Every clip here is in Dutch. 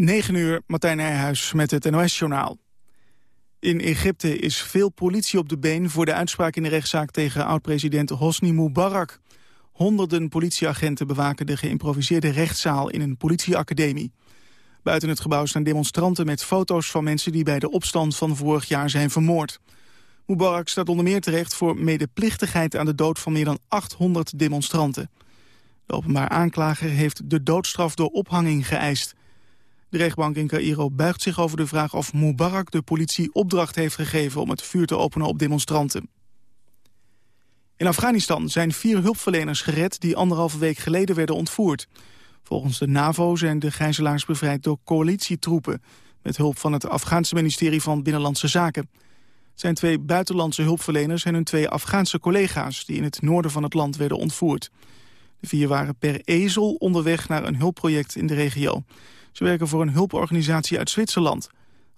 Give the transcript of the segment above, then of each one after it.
9 uur, Martijn Nijhuis met het NOS-journaal. In Egypte is veel politie op de been voor de uitspraak in de rechtszaak tegen oud-president Hosni Mubarak. Honderden politieagenten bewaken de geïmproviseerde rechtszaal in een politieacademie. Buiten het gebouw staan demonstranten met foto's van mensen die bij de opstand van vorig jaar zijn vermoord. Mubarak staat onder meer terecht voor medeplichtigheid aan de dood van meer dan 800 demonstranten. De openbaar aanklager heeft de doodstraf door ophanging geëist. De rechtbank in Cairo buigt zich over de vraag of Mubarak de politie opdracht heeft gegeven om het vuur te openen op demonstranten. In Afghanistan zijn vier hulpverleners gered die anderhalve week geleden werden ontvoerd. Volgens de NAVO zijn de gijzelaars bevrijd door coalitietroepen... met hulp van het Afghaanse ministerie van Binnenlandse Zaken. Het zijn twee buitenlandse hulpverleners en hun twee Afghaanse collega's... die in het noorden van het land werden ontvoerd. De vier waren per ezel onderweg naar een hulpproject in de regio. Ze werken voor een hulporganisatie uit Zwitserland.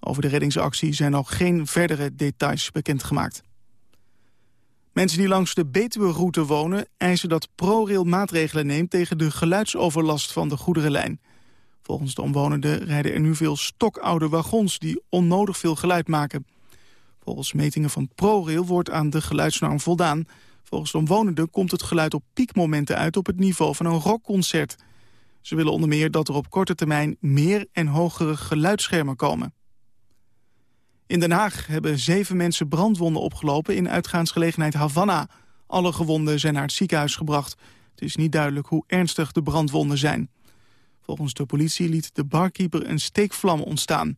Over de reddingsactie zijn nog geen verdere details bekendgemaakt. Mensen die langs de Betuwe-route wonen... eisen dat ProRail maatregelen neemt tegen de geluidsoverlast van de goederenlijn. Volgens de omwonenden rijden er nu veel stokoude wagons... die onnodig veel geluid maken. Volgens metingen van ProRail wordt aan de geluidsnorm voldaan. Volgens de omwonenden komt het geluid op piekmomenten uit... op het niveau van een rockconcert. Ze willen onder meer dat er op korte termijn meer en hogere geluidsschermen komen. In Den Haag hebben zeven mensen brandwonden opgelopen in uitgaansgelegenheid Havana. Alle gewonden zijn naar het ziekenhuis gebracht. Het is niet duidelijk hoe ernstig de brandwonden zijn. Volgens de politie liet de barkeeper een steekvlam ontstaan.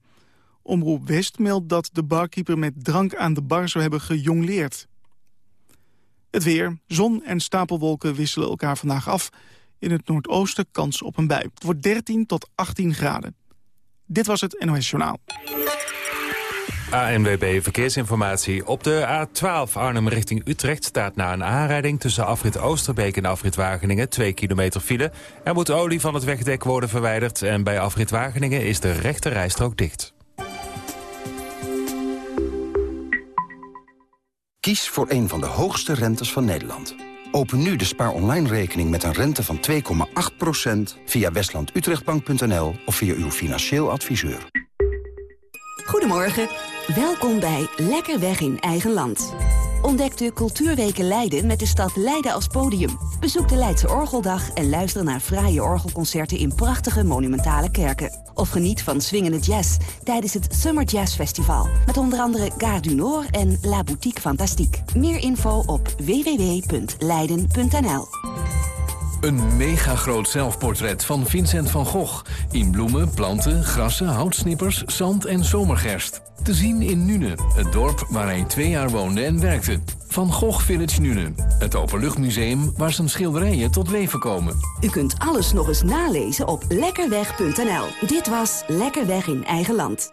Omroep West meldt dat de barkeeper met drank aan de bar zou hebben gejongleerd. Het weer, zon en stapelwolken wisselen elkaar vandaag af. In het noordoosten kans op een bui. Het wordt 13 tot 18 graden. Dit was het NOS Journaal. ANWB Verkeersinformatie. Op de A12 Arnhem richting Utrecht staat na een aanrijding... tussen afrit Oosterbeek en afrit Wageningen 2 kilometer file. Er moet olie van het wegdek worden verwijderd... en bij afrit Wageningen is de rechte rijstrook dicht. Kies voor een van de hoogste rentes van Nederland. Open nu de spaar online rekening met een rente van 2,8% via westlandutrechtbank.nl of via uw financieel adviseur. Goedemorgen, welkom bij Lekker Weg in Eigen Land. Ontdek de Cultuurweken Leiden met de stad Leiden als podium. Bezoek de Leidse Orgeldag en luister naar fraaie orgelconcerten in prachtige monumentale kerken. Of geniet van swingende jazz tijdens het Summer Jazz Festival. Met onder andere Gare du Nord en La Boutique Fantastique. Meer info op www.leiden.nl Een megagroot zelfportret van Vincent van Gogh. In bloemen, planten, grassen, houtsnippers, zand en zomergerst. Te zien in Nune, het dorp waar hij twee jaar woonde en werkte. Van Gogh Village Nune, het openluchtmuseum waar zijn schilderijen tot leven komen. U kunt alles nog eens nalezen op lekkerweg.nl. Dit was Lekker Weg in Eigen Land.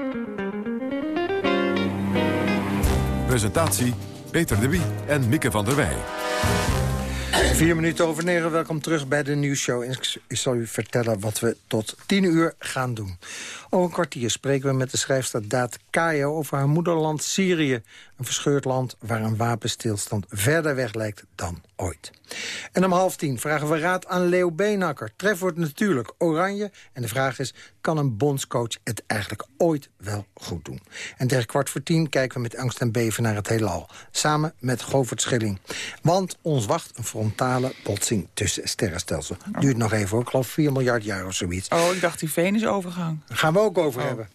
Presentatie Peter de Wie en Mieke van der Wij. Vier minuten over negen, welkom terug bij de nieuwsshow. Ik zal u vertellen wat we tot tien uur gaan doen. Over een kwartier spreken we met de schrijfster Daat Kayo... over haar moederland Syrië. Een verscheurd land waar een wapenstilstand verder weg lijkt dan ooit. En om half tien vragen we raad aan Leo Beenakker. Tref wordt natuurlijk oranje. En de vraag is, kan een bondscoach het eigenlijk ooit wel goed doen? En tegen kwart voor tien kijken we met angst en beven naar het heelal. Samen met Govert Schilling. Want ons wacht een frontale botsing tussen sterrenstelsels. Duurt nog even hoor, ik geloof 4 miljard jaar of zoiets. Oh, ik dacht die Venusovergang. Gaan we ook over hebben.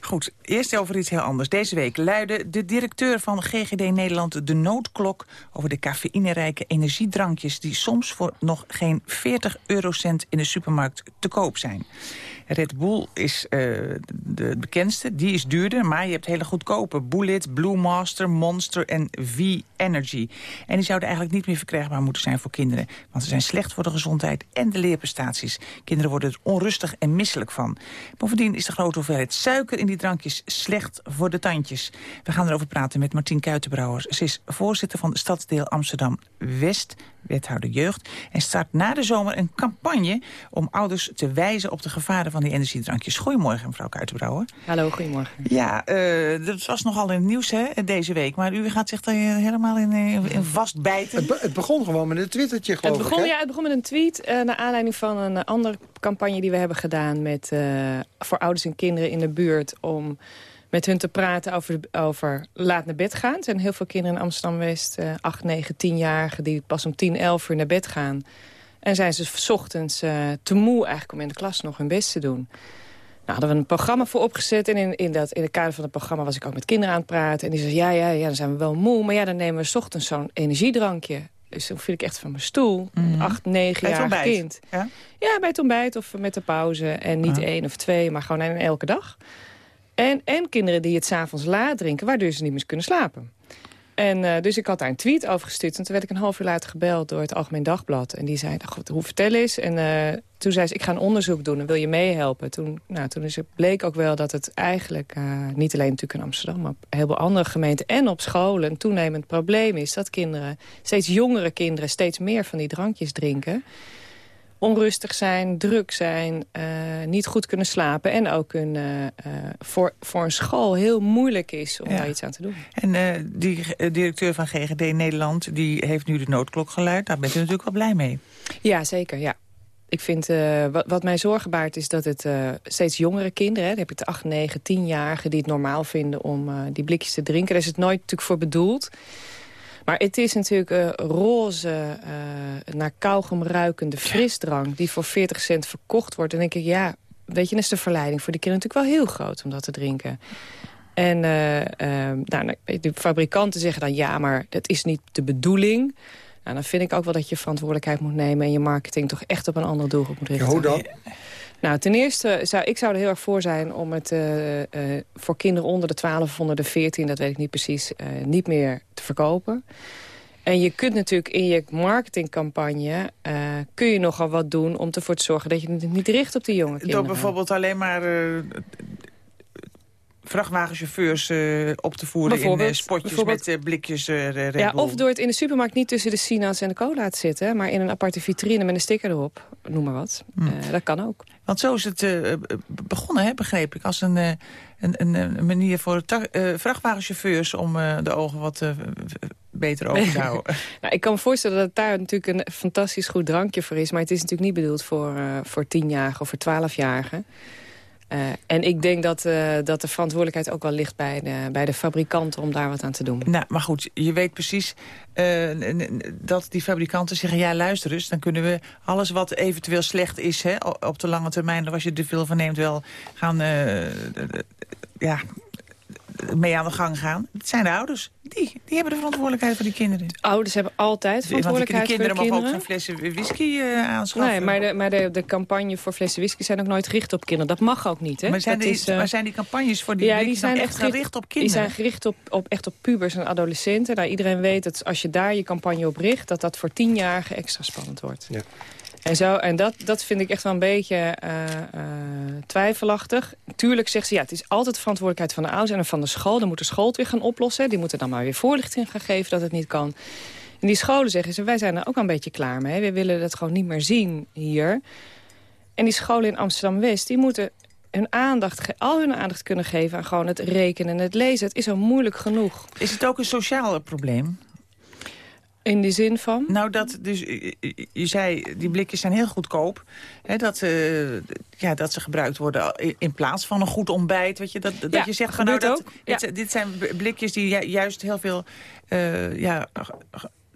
Goed, eerst over iets heel anders. Deze week luidde de directeur van GGD Nederland de noodklok... over de cafeïnerijke energiedrankjes... die soms voor nog geen 40 eurocent in de supermarkt te koop zijn. Red Bull is uh, de bekendste, die is duurder, maar je hebt hele goedkope. Bullet, Blue Master, Monster en V-Energy. En die zouden eigenlijk niet meer verkrijgbaar moeten zijn voor kinderen. Want ze zijn slecht voor de gezondheid en de leerprestaties. Kinderen worden er onrustig en misselijk van. Bovendien is de grote hoeveelheid suiker in die drankjes slecht voor de tandjes. We gaan erover praten met Martien Kuitenbrouwers. Ze is voorzitter van de stadsdeel Amsterdam-West wethouder jeugd. En start na de zomer een campagne om ouders te wijzen op de gevaren van die energiedrankjes. Goedemorgen, mevrouw Kuitenbrouwer. Hallo, goedemorgen. Ja, uh, dat was nogal in het nieuws hè, deze week. Maar u gaat zich daar helemaal in, in vastbijten. Het, het, begon gewoon met een twittertje, geloof het begon, ik, Ja, het begon met een tweet uh, naar aanleiding van een andere campagne die we hebben gedaan... Met, voor ouders en kinderen in de buurt om met hun te praten over, over laat naar bed gaan. Er zijn heel veel kinderen in Amsterdam-West, uh, 8, 9, 10-jarigen... die pas om 10, 11 uur naar bed gaan. En zijn ze s ochtends uh, te moe eigenlijk om in de klas nog hun best te doen. Nou, hadden we een programma voor opgezet. En in, in, dat, in het kader van het programma was ik ook met kinderen aan het praten. En die zeiden, ja, ja, ja, dan zijn we wel moe. Maar ja, dan nemen we s ochtends zo'n energiedrankje. Dus toen viel ik echt van mijn stoel. Mm. Een acht, negenjarig kind. Ja? ja? bij het ontbijt of met de pauze. En niet ah. één of twee, maar gewoon elke dag. En, en kinderen die het s'avonds laat drinken, waardoor ze niet meer kunnen slapen. En uh, dus ik had daar een tweet over gestuurd. En toen werd ik een half uur later gebeld door het Algemeen Dagblad. En die zei, goed, hoe vertel eens? En uh, toen zei ze, ik ga een onderzoek doen en wil je meehelpen? Toen, nou, toen is bleek ook wel dat het eigenlijk, uh, niet alleen natuurlijk in Amsterdam... maar op heel veel andere gemeenten en op scholen een toenemend probleem is... dat kinderen, steeds jongere kinderen, steeds meer van die drankjes drinken onrustig zijn, druk zijn, uh, niet goed kunnen slapen... en ook kunnen, uh, voor, voor een school heel moeilijk is om ja. daar iets aan te doen. En uh, die directeur van GGD Nederland die heeft nu de noodklok geluid. Daar bent u natuurlijk wel blij mee. Ja, zeker, ja. Ik vind, wat, wat mij zorgen baart is dat het steeds jongere kinderen... Hè, dan heb je de 8, 9, 10-jarigen die het normaal vinden om die blikjes te drinken. Daar is het nooit natuurlijk voor bedoeld... Maar het is natuurlijk een roze, uh, naar kauwgom ruikende frisdrank... die voor 40 cent verkocht wordt. En dan denk ik, ja, weet je, dan is de verleiding voor de kinderen natuurlijk wel heel groot om dat te drinken. En uh, uh, nou, de fabrikanten zeggen dan, ja, maar dat is niet de bedoeling... Nou, dan vind ik ook wel dat je verantwoordelijkheid moet nemen... en je marketing toch echt op een andere doelgroep moet richten. hoe dan? Nou, ten eerste zou ik zou er heel erg voor zijn om het uh, uh, voor kinderen onder de 12 of onder de 14, dat weet ik niet precies, uh, niet meer te verkopen. En je kunt natuurlijk in je marketingcampagne... kun je nogal wat doen om ervoor te zorgen dat je het niet richt op die jonge kinderen. Door bijvoorbeeld alleen maar vrachtwagenchauffeurs uh, op te voeren in uh, spotjes met uh, blikjes Red Ja, of door het in de supermarkt niet tussen de sinaas en de cola te zitten... maar in een aparte vitrine met een sticker erop, noem maar wat. Mm. dat kan ook. Want zo is het begonnen, hè, begreep ik, als een, een, een, een, manier voor vrachtwagenchauffeurs... om de ogen wat beter open te houden. nou, ik kan me voorstellen dat het daar natuurlijk een fantastisch goed drankje voor is... maar het is natuurlijk niet bedoeld voor, voor tienjarigen of voor twaalfjarigen... Uh, en ik denk dat, uh, dat de verantwoordelijkheid ook wel ligt bij de, bij de fabrikanten om daar wat aan te doen. Nou, maar goed, je weet precies uh, dat die fabrikanten zeggen... ja, luister eens, dan kunnen we alles wat eventueel slecht is... Hè, op de lange termijn, als je er veel van neemt, wel gaan... ja, mee aan de gang gaan. Het zijn de ouders. Die, die hebben de verantwoordelijkheid voor die kinderen. De ouders hebben altijd verantwoordelijkheid voor de kinderen. kinderen mogen ook geen flessen whisky uh, aanschaffen. Nee, maar, de, maar de, de campagne voor flessen whisky zijn ook nooit gericht op kinderen. Dat mag ook niet. Hè? Maar, zijn die, is, uh, maar zijn die campagnes voor die, ja, die zijn echt gericht, op kinderen? Die zijn gericht op, op, echt op pubers en adolescenten. Nou, iedereen weet dat als je daar je campagne op richt... dat dat voor tienjarigen extra spannend wordt. Ja. En, zo, en dat, dat vind ik echt wel een beetje uh, uh, twijfelachtig. Tuurlijk zegt ze, ja, het is altijd de verantwoordelijkheid van de ouders en van de school. Dan moet de school het weer gaan oplossen. Die moeten dan maar weer voorlichting gaan geven dat het niet kan. En die scholen zeggen ze, wij zijn er ook al een beetje klaar mee. We willen dat gewoon niet meer zien hier. En die scholen in Amsterdam-West, die moeten hun aandacht, al hun aandacht kunnen geven aan gewoon het rekenen en het lezen. Het is al moeilijk genoeg. Is het ook een sociaal probleem? In die zin van? Nou, dat, dus, je zei, die blikjes zijn heel goedkoop. Hè, dat, uh, ja, dat ze gebruikt worden in plaats van een goed ontbijt. Weet je, dat, dat je zegt, van, nou, dat, dit, dit, zijn blikjes die juist heel veel... Uh, ja,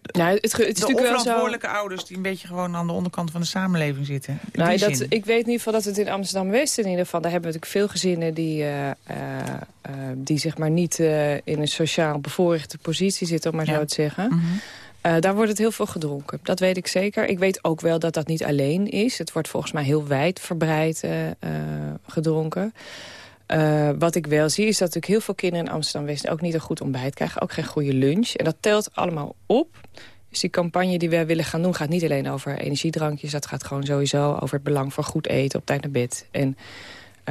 nou, het, het is de onverantwoordelijke zo... ouders die een beetje gewoon aan de onderkant van de samenleving zitten. Nou, dat, ik weet in ieder geval dat het in Amsterdam-West in ieder geval... daar hebben we natuurlijk veel gezinnen die, uh, uh, die zeg maar niet in een sociaal bevoorrechte positie zitten, om maar ja. zo te zeggen. Mm Uh, daar wordt het heel veel gedronken. Dat weet ik zeker. Ik weet ook wel dat dat niet alleen is. Het wordt volgens mij heel wijdverbreid uh, gedronken. Uh, wat ik wel zie is dat natuurlijk heel veel kinderen in Amsterdam-West... ook niet een goed ontbijt krijgen, ook geen goede lunch. En dat telt allemaal op. Dus die campagne die wij willen gaan doen gaat niet alleen over energiedrankjes. Dat gaat gewoon sowieso over het belang van goed eten op tijd naar bed. En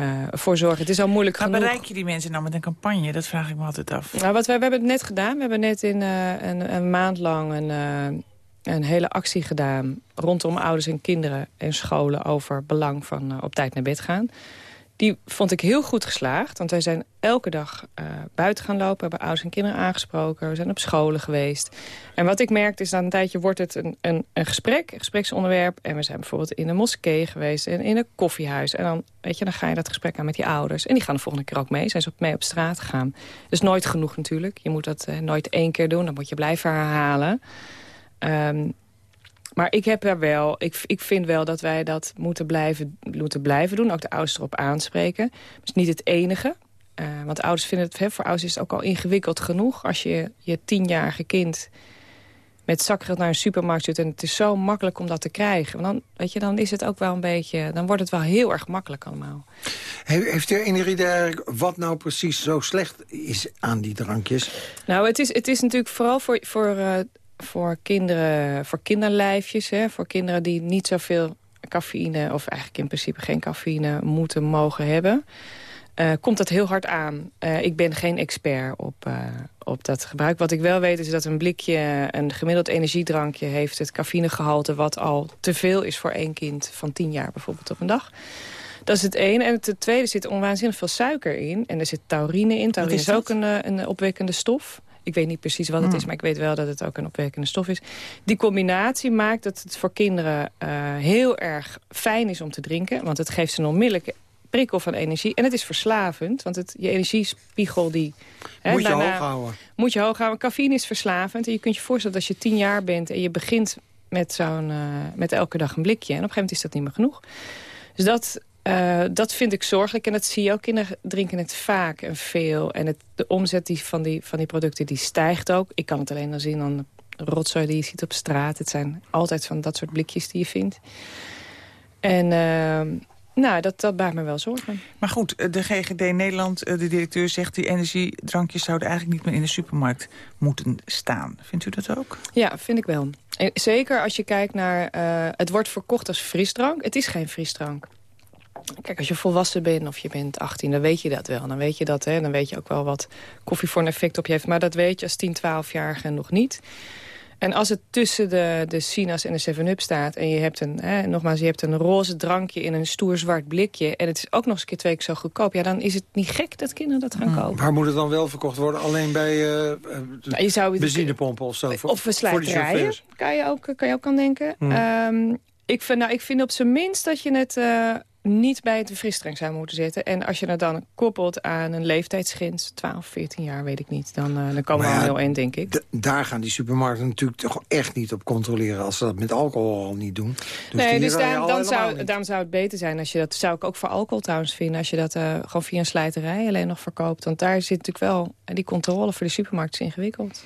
uh, voor zorgen. Het is al moeilijk maar genoeg. bereik je die mensen nou met een campagne? Dat vraag ik me altijd af. Nou, wat wij, we hebben het net gedaan. We hebben net in uh, een, een, maand lang een, uh, een hele actie gedaan... rondom ouders en kinderen en scholen over belang van op tijd naar bed gaan. Die vond ik heel goed geslaagd. Want wij zijn elke dag uh, buiten gaan lopen. Hebben ouders en kinderen aangesproken. We zijn op scholen geweest. En wat ik merkte is dat een tijdje wordt het een, een, een gesprek. Een gespreksonderwerp. En we zijn bijvoorbeeld in een moskee geweest. En in een koffiehuis. En dan, weet je, dan ga je dat gesprek aan met die ouders. En die gaan de volgende keer ook mee. Zijn ze op, mee op straat gegaan. Dus nooit genoeg natuurlijk. Je moet dat uh, nooit één keer doen. Dan moet je blijven herhalen. Um, maar ik heb er wel, ik, ik vind wel dat wij dat moeten blijven, moeten blijven doen. Ook de ouders erop aanspreken. Dat is niet het enige. Uh, want ouders vinden het, hè, voor ouders is het ook al ingewikkeld genoeg. Als je je tienjarige kind met zakgeld naar een supermarkt zit... en het is zo makkelijk om dat te krijgen. Want dan, weet je, dan is het ook wel een beetje... dan wordt het wel heel erg makkelijk allemaal. Heeft u enig idee wat nou precies zo slecht is aan die drankjes? Nou, het is, het is natuurlijk vooral voor, voor uh, voor kinderen, voor kinderlijfjes. Hè, voor kinderen die niet zoveel cafeïne, of eigenlijk in principe geen cafeïne, moeten mogen hebben. Uh, komt dat heel hard aan. Uh, ik ben geen expert op, uh, op dat gebruik. Wat ik wel weet is dat een blikje, een gemiddeld energiedrankje... heeft het cafeïnegehalte wat al te veel is voor één kind van 10 jaar bijvoorbeeld op een dag. Dat is het ene. En het tweede zit onwaanzinnig veel suiker in. En er zit taurine in. Taurine is, is ook een, een opwekkende stof. Ik weet niet precies wat het is, maar ik weet wel dat het ook een opwekkende stof is. Die combinatie maakt dat het voor kinderen uh, heel erg fijn is om te drinken. Want het geeft ze een onmiddellijke prikkel van energie. En het is verslavend, want het, je energiespiegel die... Hè, moet je daarna, hoog houden. Moet je hoog houden. Cafeïne is verslavend. En je kunt je voorstellen dat als je tien jaar bent en je begint met, zo'n uh, met elke dag een blikje. En op een gegeven moment is dat niet meer genoeg. Dus dat, uh, dat vind ik zorgelijk en dat zie je ook. Kinderen drinken het vaak en veel. En het, de omzet die van, die, van die producten die stijgt ook. Ik kan het alleen al zien aan de rotzooi die je ziet op straat. Het zijn altijd van dat soort blikjes die je vindt. En uh, nou, dat, dat baart me wel zorgen. Maar goed, de GGD Nederland, de directeur zegt... die energiedrankjes zouden eigenlijk niet meer in de supermarkt moeten staan. Vindt u dat ook? Ja, vind ik wel. En zeker als je kijkt naar... Uh, het wordt verkocht als frisdrank. Het is geen frisdrank. Kijk, als je volwassen bent of je bent 18, dan weet je dat wel. Dan weet je dat, hè. Dan weet je ook wel wat koffie voor een effect op je heeft. Maar dat weet je als 10, 12-jarige nog niet. En als het tussen de, de Sina's en de 7-Up staat... en je hebt, een, hè, nogmaals, je hebt een roze drankje in een stoer zwart blikje... en het is ook nog eens een keer twee keer zo goedkoop... ja, dan is het niet gek dat kinderen dat gaan kopen. Waar moet het dan wel verkocht worden? Alleen bij uh, nou, je zou benzinepompen of zo? Voor, of verslijterijen, kan je ook, kan je ook aan denken. Hmm. Um, ik, vind, nou, ik vind op zijn minst dat je het... Uh, niet bij het frisdrank zou moeten zitten. En als je het dan koppelt aan een leeftijdsgrens, 12, 14 jaar, weet ik niet, dan, uh, dan komen we ja, al heel eind, denk ik. Daar gaan die supermarkten natuurlijk toch echt niet op controleren als ze dat met alcohol al niet doen. Dus nee, dus daar, dan zou, daarom zou het beter zijn als je dat, zou ik ook voor alcohol trouwens vinden, als je dat uh, gewoon via een slijterij alleen nog verkoopt. Want daar zit natuurlijk wel, die controle voor de supermarkt is ingewikkeld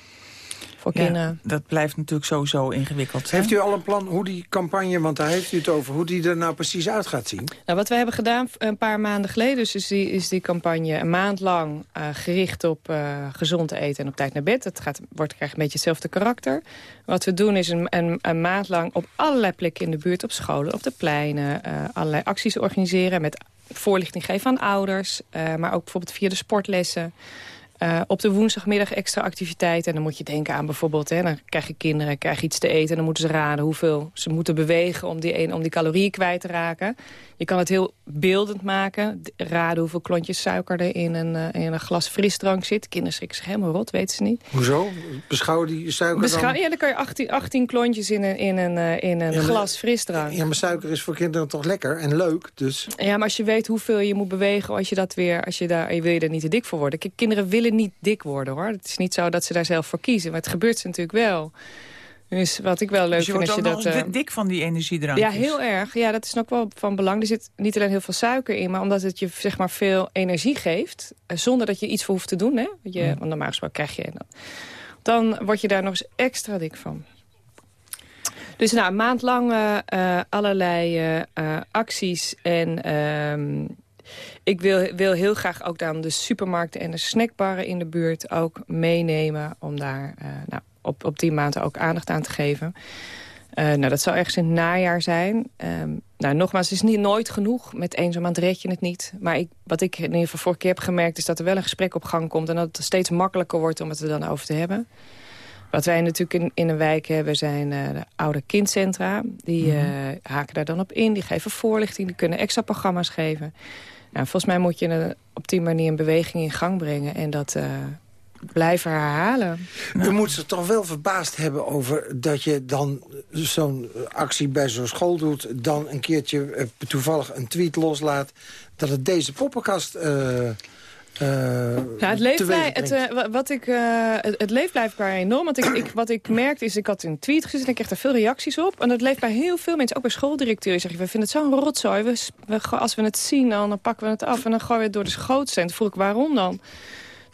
voor kinderen. dat blijft natuurlijk sowieso ingewikkeld. Heeft u al een plan hoe die campagne, want daar heeft u het over... hoe die er nou precies uit gaat zien? Nou, wat we hebben gedaan een paar maanden geleden... Dus is, die, is die campagne een maand lang uh, gericht op uh, gezond eten en op tijd naar bed. Het gaat, wordt, krijgt een beetje hetzelfde karakter. Wat we doen is een, een, een, maand lang op allerlei plekken in de buurt... op scholen, op de pleinen, uh, allerlei acties organiseren... met voorlichting geven aan ouders, maar ook bijvoorbeeld via de sportlessen... Uh, op de woensdagmiddag extra activiteiten. En dan moet je denken aan bijvoorbeeld... Dan krijg je kinderen, krijg je iets te eten... en dan moeten ze raden hoeveel ze moeten bewegen... om die, om die calorieën kwijt te raken. Je kan het heel beeldend maken. Raden hoeveel klontjes suiker er in een, uh, in een glas frisdrank zit. Kinderen schrikken zich helemaal rot, weten ze niet. Hoezo? Beschouwen die suiker Beschouw dan? Ja, dan kan je 18, 18 klontjes in een, in een, uh, in een ja, glas frisdrank. Ja, maar suiker is voor kinderen toch lekker en leuk, dus... Ja, maar als je weet hoeveel je moet bewegen... als je dat weer, als je daar, je wil je er niet te dik voor worden. Kinderen willen niet dik worden, hoor. Het is niet zo dat ze daar zelf voor kiezen. Maar het gebeurt ze natuurlijk wel. Dus wat ik wel leuk dus je vind als je dat... Uh, dik van die energiedrankjes. Ja, heel erg. Ja, dat is ook wel van belang. Er zit niet alleen heel veel suiker in, maar omdat het je zeg maar veel energie geeft... Uh, zonder dat je iets voor hoeft te doen, hè. Je, mm. Want normaal gesproken krijg je... Dan, dan word je daar nog eens extra dik van. Dus nou, een maand lang uh, allerlei uh, acties. En ehm, ik wil, wil heel graag ook dan de supermarkten en de snackbarren in de buurt ook meenemen. Om daar nou, op, op die maanden ook aandacht aan te geven. nou, dat zal ergens in het najaar zijn. Um, nou, nogmaals, het is niet nooit genoeg. Met één zo'n maand red je het niet. Maar ik, wat ik in ieder geval vorige keer heb gemerkt... is dat er wel een gesprek op gang komt... en dat het steeds makkelijker wordt om het er dan over te hebben. Wat wij natuurlijk in, in een wijk hebben zijn uh, de oude kindcentra. Die uh, haken daar dan op in, die geven voorlichting... die kunnen extra programma's geven. Nou, volgens mij moet je op die manier een beweging in gang brengen... en dat blijven herhalen. U moet ze toch wel verbaasd hebben over dat je dan zo'n actie bij zo'n school doet... dan een keertje toevallig een tweet loslaat... dat het deze poppenkast... Uh, uh, het, leeft blij, het, uh, wat ik, uh, het, het, leeft blijkbaar enorm. Want ik, ik, wat ik merkte is, ik had een tweet gezet en ik kreeg daar veel reacties op. En dat leeft bij heel veel mensen, ook bij schooldirecteuren. Zeg je, we vinden het zo'n rotzooi. We, we, als we het zien, dan, dan, pakken we het af en dan gooien we het door de schoot. En toen vroeg ik, waarom dan?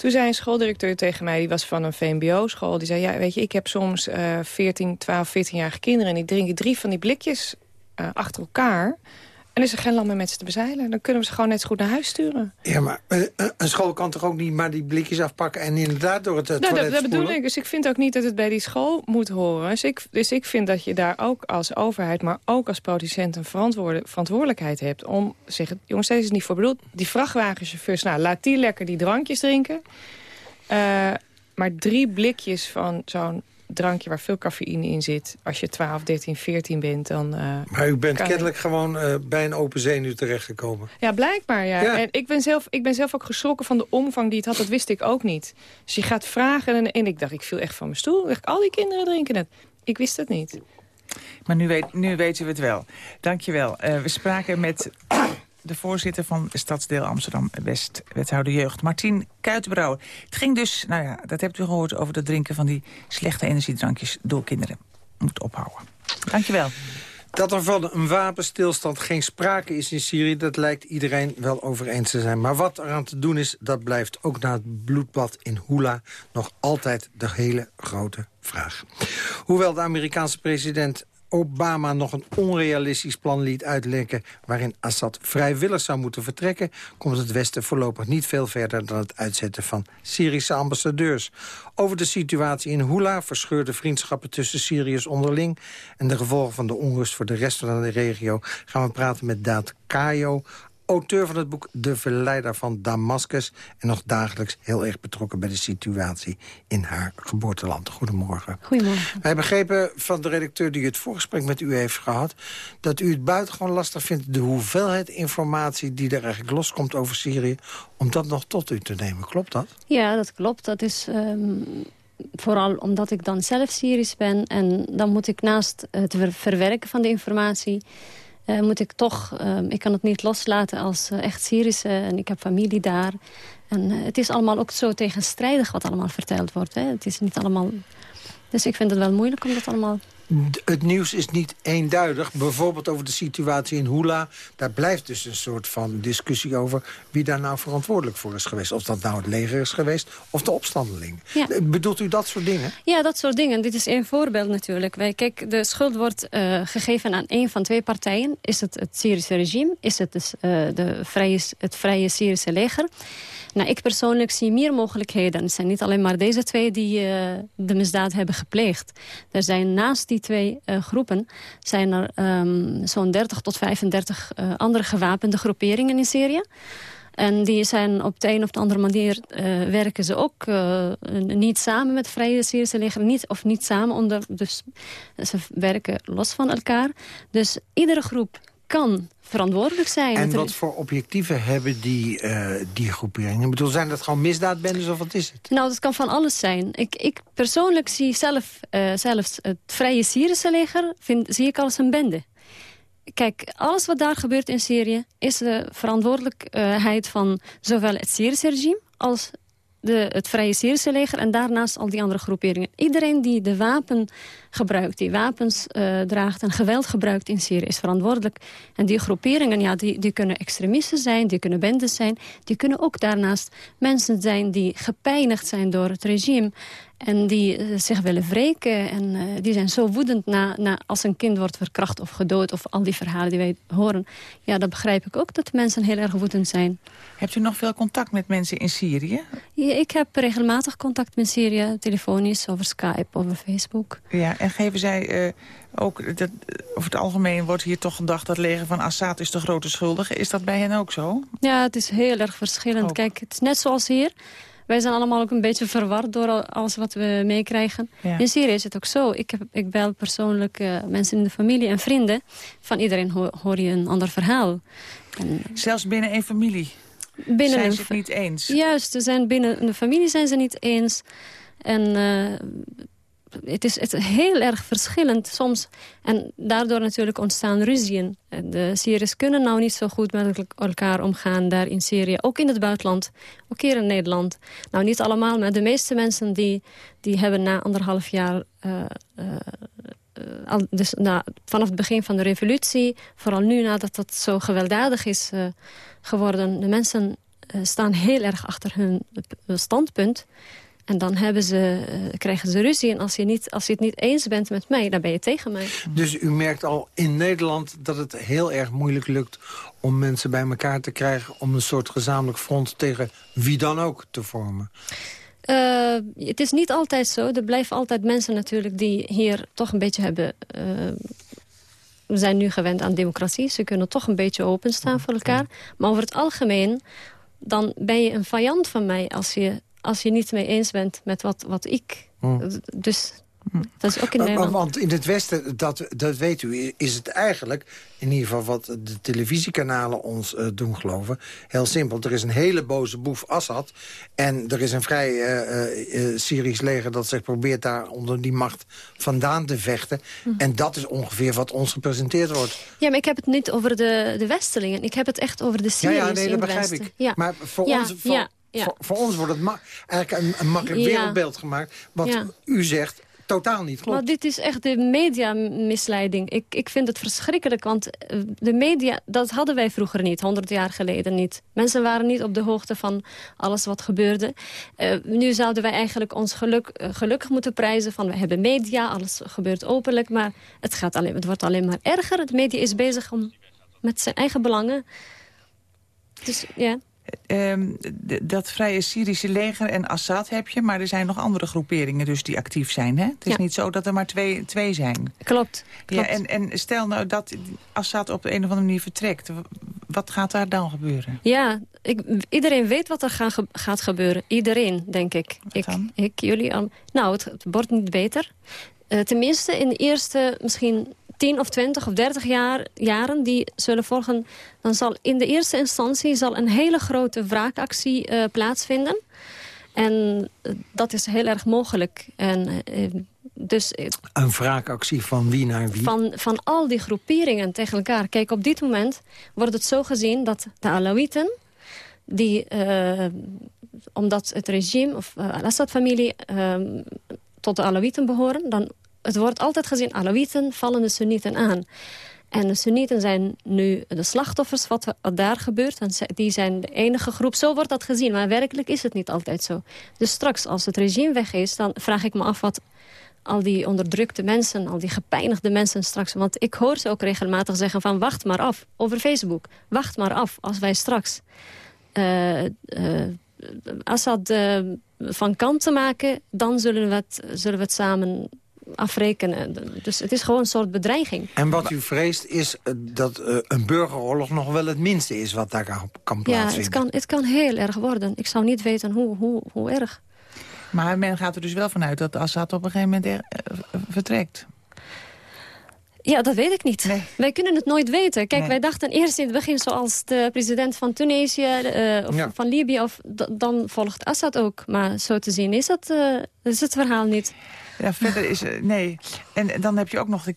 Toen zei een schooldirecteur tegen mij, die was van een VMBO-school... die zei, ja, weet je, ik heb soms 14, 12, 14-jarige kinderen... en die drinken drie van die blikjes achter elkaar... En is er geen land meer met ze te bezeilen. Dan kunnen we ze gewoon net zo goed naar huis sturen. Ja, maar eh, eh, een school kan toch ook niet maar die blikjes afpakken... en inderdaad door het uh, nou, dat, dat bedoel ik. Dus ik vind ook niet dat het bij die school moet horen. Dus ik, dus ik vind dat je daar ook als overheid... maar ook als producent een verantwoordelijkheid hebt... om zeggen, jongens, deze is niet voor bedoeld. Die vrachtwagenchauffeurs, nou, laat die lekker die drankjes drinken. maar drie blikjes van zo'n drankje waar veel cafeïne in zit. Als je 12, 13, 14 bent, dan... Uh, maar u bent kennelijk gewoon uh, bij een open zenuw terechtgekomen. Ja, blijkbaar, ja. En ik ben, zelf, ik ben zelf ook geschrokken van de omvang die het had. Dat wist ik ook niet. Dus je gaat vragen en, en ik dacht, ik viel echt van mijn stoel. Ik, al die kinderen drinken het. Ik wist het niet. Maar nu, weet, nu weten we het wel. Dankjewel. Uh, we spraken met de voorzitter van stadsdeel Amsterdam-West, wethouder jeugd, Martien Kuitenbrouwer. Het ging dus, nou ja, dat hebt u gehoord, over het drinken van die slechte energiedrankjes door kinderen. Moet ophouden. Dankjewel. Dat er van een wapenstilstand geen sprake is in Syrië... dat lijkt iedereen wel over eens te zijn. Maar wat eraan te doen is, dat blijft ook na het bloedbad in Hula... nog altijd de hele grote vraag. Hoewel de Amerikaanse president Obama nog een onrealistisch plan liet uitlekken... waarin Assad vrijwillig zou moeten vertrekken... komt het Westen voorlopig niet veel verder dan het uitzetten van Syrische ambassadeurs. Over de situatie in Hula, verscheurde vriendschappen tussen Syriërs onderling... en de gevolgen van de onrust voor de rest van de regio... gaan we praten met Daad Kayo, auteur van het boek De Verleider van Damascus... en nog dagelijks heel erg betrokken bij de situatie in haar geboorteland. Goedemorgen. Goedemorgen. Wij begrepen van de redacteur die het voorgesprek met u heeft gehad... dat u het buitengewoon lastig vindt de hoeveelheid informatie... die er eigenlijk loskomt over Syrië, om dat nog tot u te nemen. Klopt dat? Ja, dat klopt. Dat is... Ehm, vooral omdat ik dan zelf Syrisch ben. En dan moet ik naast het verwerken van de informatie... Uh, moet ik toch, uh, ik kan het niet loslaten als uh, echt Syrische en ik heb familie daar. En het is allemaal ook zo tegenstrijdig wat allemaal verteld wordt. Hè. Het is niet allemaal... Dus ik vind het wel moeilijk om dat allemaal het nieuws is niet eenduidig. Bijvoorbeeld over de situatie in Hula. Daar blijft dus een soort van discussie over... wie daar nou verantwoordelijk voor is geweest. Of dat nou het leger is geweest of de opstandeling. Bedoelt u dat soort dingen? Ja, dat soort dingen. Dit is één voorbeeld natuurlijk. Wij, kijk, de schuld wordt uh, gegeven aan één van twee partijen. Is het het Syrische regime? Is het dus, uh, de vrije, het vrije Syrische leger? Nou, ik persoonlijk zie meer mogelijkheden. Het zijn niet alleen maar deze twee die uh, de misdaad hebben gepleegd. Er zijn naast die twee uh, groepen... zijn er um, zo'n 30 tot 35 uh, andere gewapende groeperingen in Syrië. En die zijn op de een of de andere manier werken ze ook niet samen met het Vrije Syrische leger. Niet, of niet samen, onder, dus ze werken los van elkaar. Dus iedere groep kan verantwoordelijk zijn. En wat voor objectieven hebben die, uh, die groeperingen? Ik bedoel, zijn dat gewoon misdaadbendes of wat is het? Nou, dat kan van alles zijn. Ik, ik persoonlijk zie zelf, uh, zelfs het Vrije Syrische leger... Vind, zie ik als een bende. Kijk, alles wat daar gebeurt in Syrië... is de verantwoordelijkheid van zowel het Syrische regime... als de, het Vrije Syrische leger en daarnaast al die andere groeperingen. Iedereen die de wapen gebruikt, die wapens uh, draagt en geweld gebruikt in Syrië is verantwoordelijk. En die groeperingen, ja, die, die kunnen extremisten zijn, die kunnen bendes zijn. Die kunnen ook daarnaast mensen zijn die gepijnigd zijn door het regime. En die eh, zich willen wreken. En eh, die zijn zo woedend na, na als een kind wordt verkracht of gedood... of al die verhalen die wij horen. Ja, dan begrijp ik ook dat mensen heel erg woedend zijn. Hebt u nog veel contact met mensen in Syrië? Ja, ik heb regelmatig contact met Syrië. Telefonisch, over Skype, over Facebook. Ja, en geven zij uh, ook... Dat, over het algemeen wordt hier toch gedacht... dat het leger van Assad is de grote schuldige. Is dat bij hen ook zo? Ja, het is heel erg verschillend. Kijk, het is net zoals hier wij zijn allemaal ook een beetje verward door alles wat we meekrijgen. In Syrië is het ook zo. Ik, heb, ik bel persoonlijk uh, mensen in de familie en vrienden. Van iedereen hoor, je een ander verhaal. En, Zelfs binnen een familie? Binnen zijn ze het niet eens? Juist, zijn binnen de familie zijn ze niet eens. En uh, het is het heel erg verschillend soms. En daardoor natuurlijk ontstaan ruzieën. De Syriërs kunnen nou niet zo goed met elkaar omgaan daar in Syrië. Ook in het buitenland, ook hier in Nederland. Nou, niet allemaal, maar de meeste mensen die, die hebben na anderhalf jaar... Uh, uh, al, dus na, vanaf het begin van de revolutie, vooral nu nadat dat zo gewelddadig is uh, geworden... de mensen staan heel erg achter hun standpunt... En dan hebben ze, uh, krijgen ze ruzie. En als je, niet, als je het niet eens bent met mij, dan ben je tegen mij. Dus u merkt al in Nederland dat het heel erg moeilijk lukt... om mensen bij elkaar te krijgen... om een soort gezamenlijk front tegen wie dan ook te vormen? Uh, het is niet altijd zo. Er blijven altijd mensen natuurlijk die hier toch een beetje hebben... Uh, we zijn nu gewend aan democratie. Ze kunnen toch een beetje openstaan voor elkaar. Maar over het algemeen, dan ben je een vijand van mij... als je als je niet mee eens bent met wat, wat ik... Hmm. Dus dat is ook in Nederland. Want in het Westen, dat, dat weet u, is het eigenlijk... in ieder geval wat de televisiekanalen ons uh, doen geloven... heel simpel. Er is een hele boze boef Assad... en er is een vrij uh, uh, Syrisch leger dat zich probeert daar onder die macht vandaan te vechten. Mhm. En dat is ongeveer wat ons gepresenteerd wordt. Ja, maar ik heb het niet over de, de Westelingen. Ik heb het echt over de Syriërs ja, ja, nee, dat begrijp ik. Ja. Maar voor ons... Voor, voor, voor, ons wordt het eigenlijk een, een makkelijk wereldbeeld gemaakt. Wat u zegt, totaal niet klopt. Maar dit is echt de mediamisleiding. Ik, ik vind het verschrikkelijk, want eh, de media, dat hadden wij vroeger niet, honderd jaar geleden niet. Mensen waren niet op de hoogte van alles wat gebeurde. Uh, nu zouden wij eigenlijk ons geluk, uh, gelukkig moeten prijzen van we hebben media, alles gebeurt openlijk, maar het, gaat alleen, het wordt alleen maar erger. Het media is bezig om, met zijn eigen belangen. Dus ja... Um, dat vrije Syrische leger en Assad heb je... maar er zijn nog andere groeperingen dus die actief zijn. Hè? Het is niet zo dat er maar twee, twee zijn. Klopt. klopt. Ja, en, en stel nou dat Assad op een of andere manier vertrekt. Wat gaat daar dan gebeuren? Ja, ik, iedereen weet wat er gaan, gaat gebeuren. Iedereen, denk ik. ik, ik, jullie. al. nou, het, het, wordt niet beter. Uh, tenminste, in de eerste misschien 10 of 20 of 30 jaar, jaren die zullen volgen... dan zal in de eerste instantie zal een hele grote wraakactie uh, plaatsvinden. En uh, dat is heel erg mogelijk. En, uh, dus, een wraakactie van wie naar wie? Van, van al die groeperingen tegen elkaar. Kijk, op dit moment wordt het zo gezien dat de Alawieten... die, omdat het regime of Al-Assad-familie tot de Alawieten behoren... dan het wordt altijd gezien, Alawieten vallen de Sunnieten aan. En de Sunnieten zijn nu de slachtoffers wat, daar gebeurt. En die zijn de enige groep. Zo wordt dat gezien, maar werkelijk is het niet altijd zo. Dus straks, als het regime weg is, dan vraag ik me af wat al die onderdrukte mensen, al die gepijnigde mensen straks... want ik hoor ze ook regelmatig zeggen van wacht maar af, over Facebook. Wacht maar af, als wij straks uh, uh, Assad uh, van kant te maken... dan zullen zullen we het samen afrekenen. Dus het is gewoon een soort bedreiging. En wat u vreest is eh, dat uh, een burgeroorlog nog wel het minste is wat daar kan, kan plaatsvinden. Ja, het kan, het kan heel erg worden. Ik zou niet weten hoe, hoe, hoe erg. Maar men gaat er dus wel vanuit dat Assad op een gegeven moment er, uh, vertrekt. Ja, dat weet ik niet. Wij kunnen het nooit weten. Kijk, wij dachten eerst in het begin zoals de president van Tunesië uh, of van Libië... Of dan volgt Assad ook. Maar zo te zien is, dat, uh, is het verhaal niet. Ja, verder is... Uh, nee. En dan heb je ook nog het,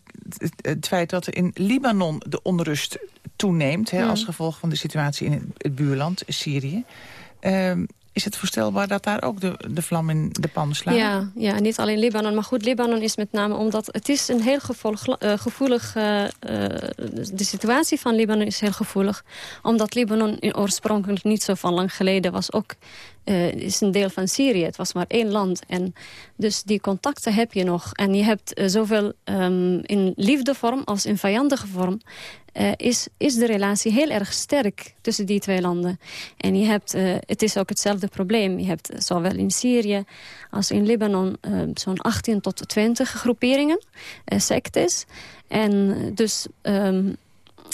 het, feit dat er in Libanon de onrust toeneemt... Hè, als gevolg van de situatie in het, buurland, Syrië. Uh, Is het voorstelbaar dat daar ook de, de vlam in de pan slaat? Ja, ja, niet alleen Libanon. Maar goed, Libanon is met name omdat het is een heel uh, gevoelig... Uh, de situatie van Libanon is heel gevoelig. Omdat Libanon in oorspronkelijk niet zo van lang geleden was ook... Is een deel van Syrië. Het was maar één land. En dus die contacten heb je nog. En je hebt zowel um, in liefdevorm als in vijandige vorm... Uh, is, is de relatie heel erg sterk tussen die twee landen. En je hebt, uh, het is ook hetzelfde probleem. Je hebt zowel in Syrië als in Libanon zo'n 18 tot 20 groeperingen, sectes. En dus um,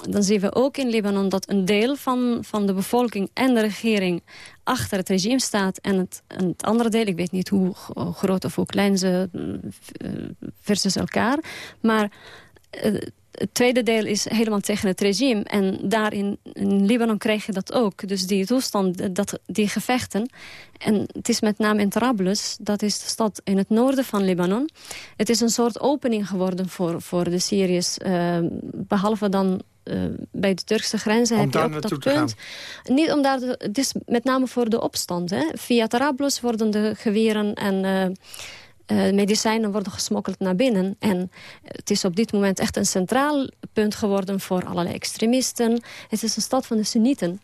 dan zien we ook in Libanon dat een deel van, van de bevolking en de regering achter het regime staat. En het, en het andere deel, ik weet niet hoe groot of hoe klein ze versus elkaar. Maar het tweede deel is helemaal tegen het regime. En daarin in Libanon krijg je dat ook. Dus die toestand, dat, die gevechten. En het is met name in Trablus, dat is de stad in het noorden van Libanon. Het is een soort opening geworden voor, voor de Syriërs. Uh, behalve dan uh, bij de Turkse grenzen om heb je ook dat punt. Niet om daar, het is met name voor de opstand. Hè. Via Trablus worden de geweren en... Uh, uh, medicijnen worden gesmokkeld naar binnen. En het is op dit moment echt een centraal punt geworden voor allerlei extremisten. Het is een stad van de Sunnieten.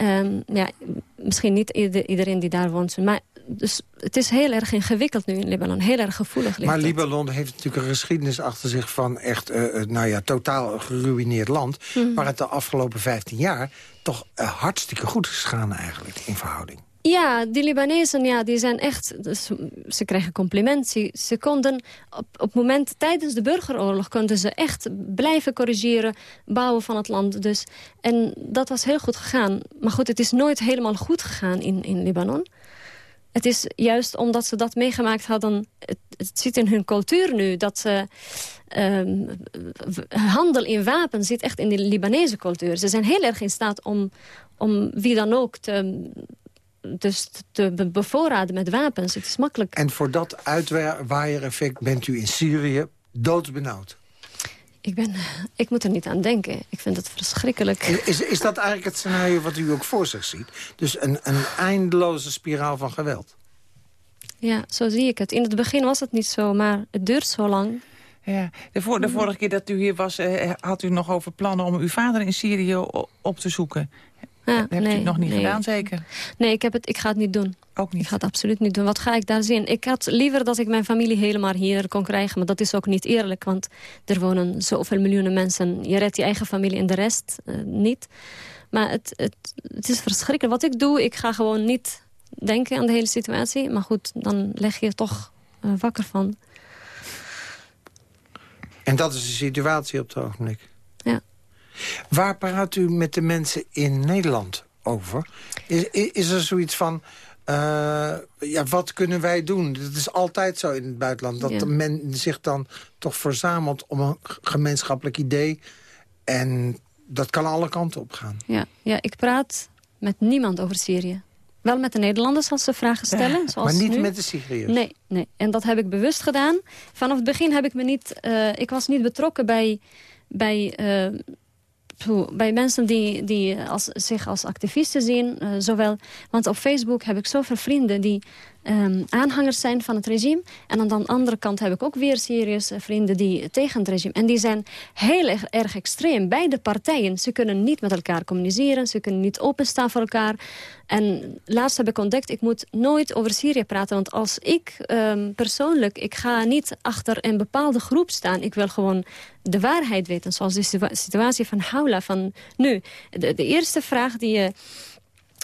Um, ja, misschien niet iedereen die daar woont. Maar dus het is heel erg ingewikkeld nu in Libanon. Heel erg gevoelig Maar Libanon heeft natuurlijk een geschiedenis achter zich... van echt, uh, nou ja, totaal geruineerd land. Mm -hmm. Maar het de afgelopen 15 jaar toch uh, hartstikke goed is gegaan eigenlijk in verhouding. Ja, die Libanezen, ja, die zijn echt... Dus, ze krijgen compliment. Ze, konden op, op moment tijdens de burgeroorlog... konden ze echt blijven corrigeren, bouwen van het land. Dus, en dat was heel goed gegaan. Maar goed, het is nooit helemaal goed gegaan in, in Libanon. Het is juist omdat ze dat meegemaakt hadden... Het, zit in hun cultuur nu dat ze... Um, handel in wapens zit echt in de Libanese cultuur. Ze zijn heel erg in staat om, om wie dan ook te dus te bevoorraden met wapens. Het is makkelijk. En voor dat uitwaaier-effect bent u in Syrië doodsbenauwd? Ik, ben, ik moet er niet aan denken. Ik vind het verschrikkelijk. Is, is dat eigenlijk het scenario wat u ook voor zich ziet? Dus een, een eindeloze spiraal van geweld? Ja, zo zie ik het. In het begin was het niet zo, maar het duurt zo lang. Ja, de, de vorige keer dat u hier was, eh, had u nog over plannen om uw vader in Syrië op te zoeken. Ja, dat heeft nee, u het nog niet nee. gedaan, zeker? Nee, ik, heb het, ik ga het niet doen. Ook niet? Ik ga het absoluut niet doen. Wat ga ik daar zien? Ik had liever dat ik mijn familie helemaal hier kon krijgen. Maar dat is ook niet eerlijk, want er wonen zoveel miljoenen mensen. Je redt je eigen familie en de rest uh, niet. Maar het, het, het is verschrikkelijk. Wat ik doe, ik ga gewoon niet denken aan de hele situatie. Maar goed, dan leg je toch uh, wakker van. En dat is de situatie op het ogenblik? Waar praat u met de mensen in Nederland over? Is, is er zoiets van... Uh, ja, wat kunnen wij doen? Het is altijd zo in het buitenland. Dat ja. men zich dan toch verzamelt om een gemeenschappelijk idee. En dat kan alle kanten op gaan. Ja, ja ik praat met niemand over Syrië. Wel met de Nederlanders als ze vragen stellen. Ja, zoals maar niet nu. met de Syriërs? Nee, nee, en dat heb ik bewust gedaan. Vanaf het begin heb ik me niet... Uh, ik was niet betrokken bij... bij uh, bij mensen die, die als, zich als activisten zien, uh, zowel, want op Facebook heb ik zoveel vrienden die um, aanhangers zijn van het regime. En aan de andere kant heb ik ook weer serieus vrienden die tegen het regime. En die zijn heel erg, erg extreem. Beide partijen, ze kunnen niet met elkaar communiceren, ze kunnen niet openstaan voor elkaar. En laatst heb ik ontdekt, ik moet nooit over Syrië praten. Want als ik um, persoonlijk, ik ga niet achter een bepaalde groep staan. Ik wil gewoon de waarheid weten. Zoals de situatie van Haula van nu. De, de eerste vraag die je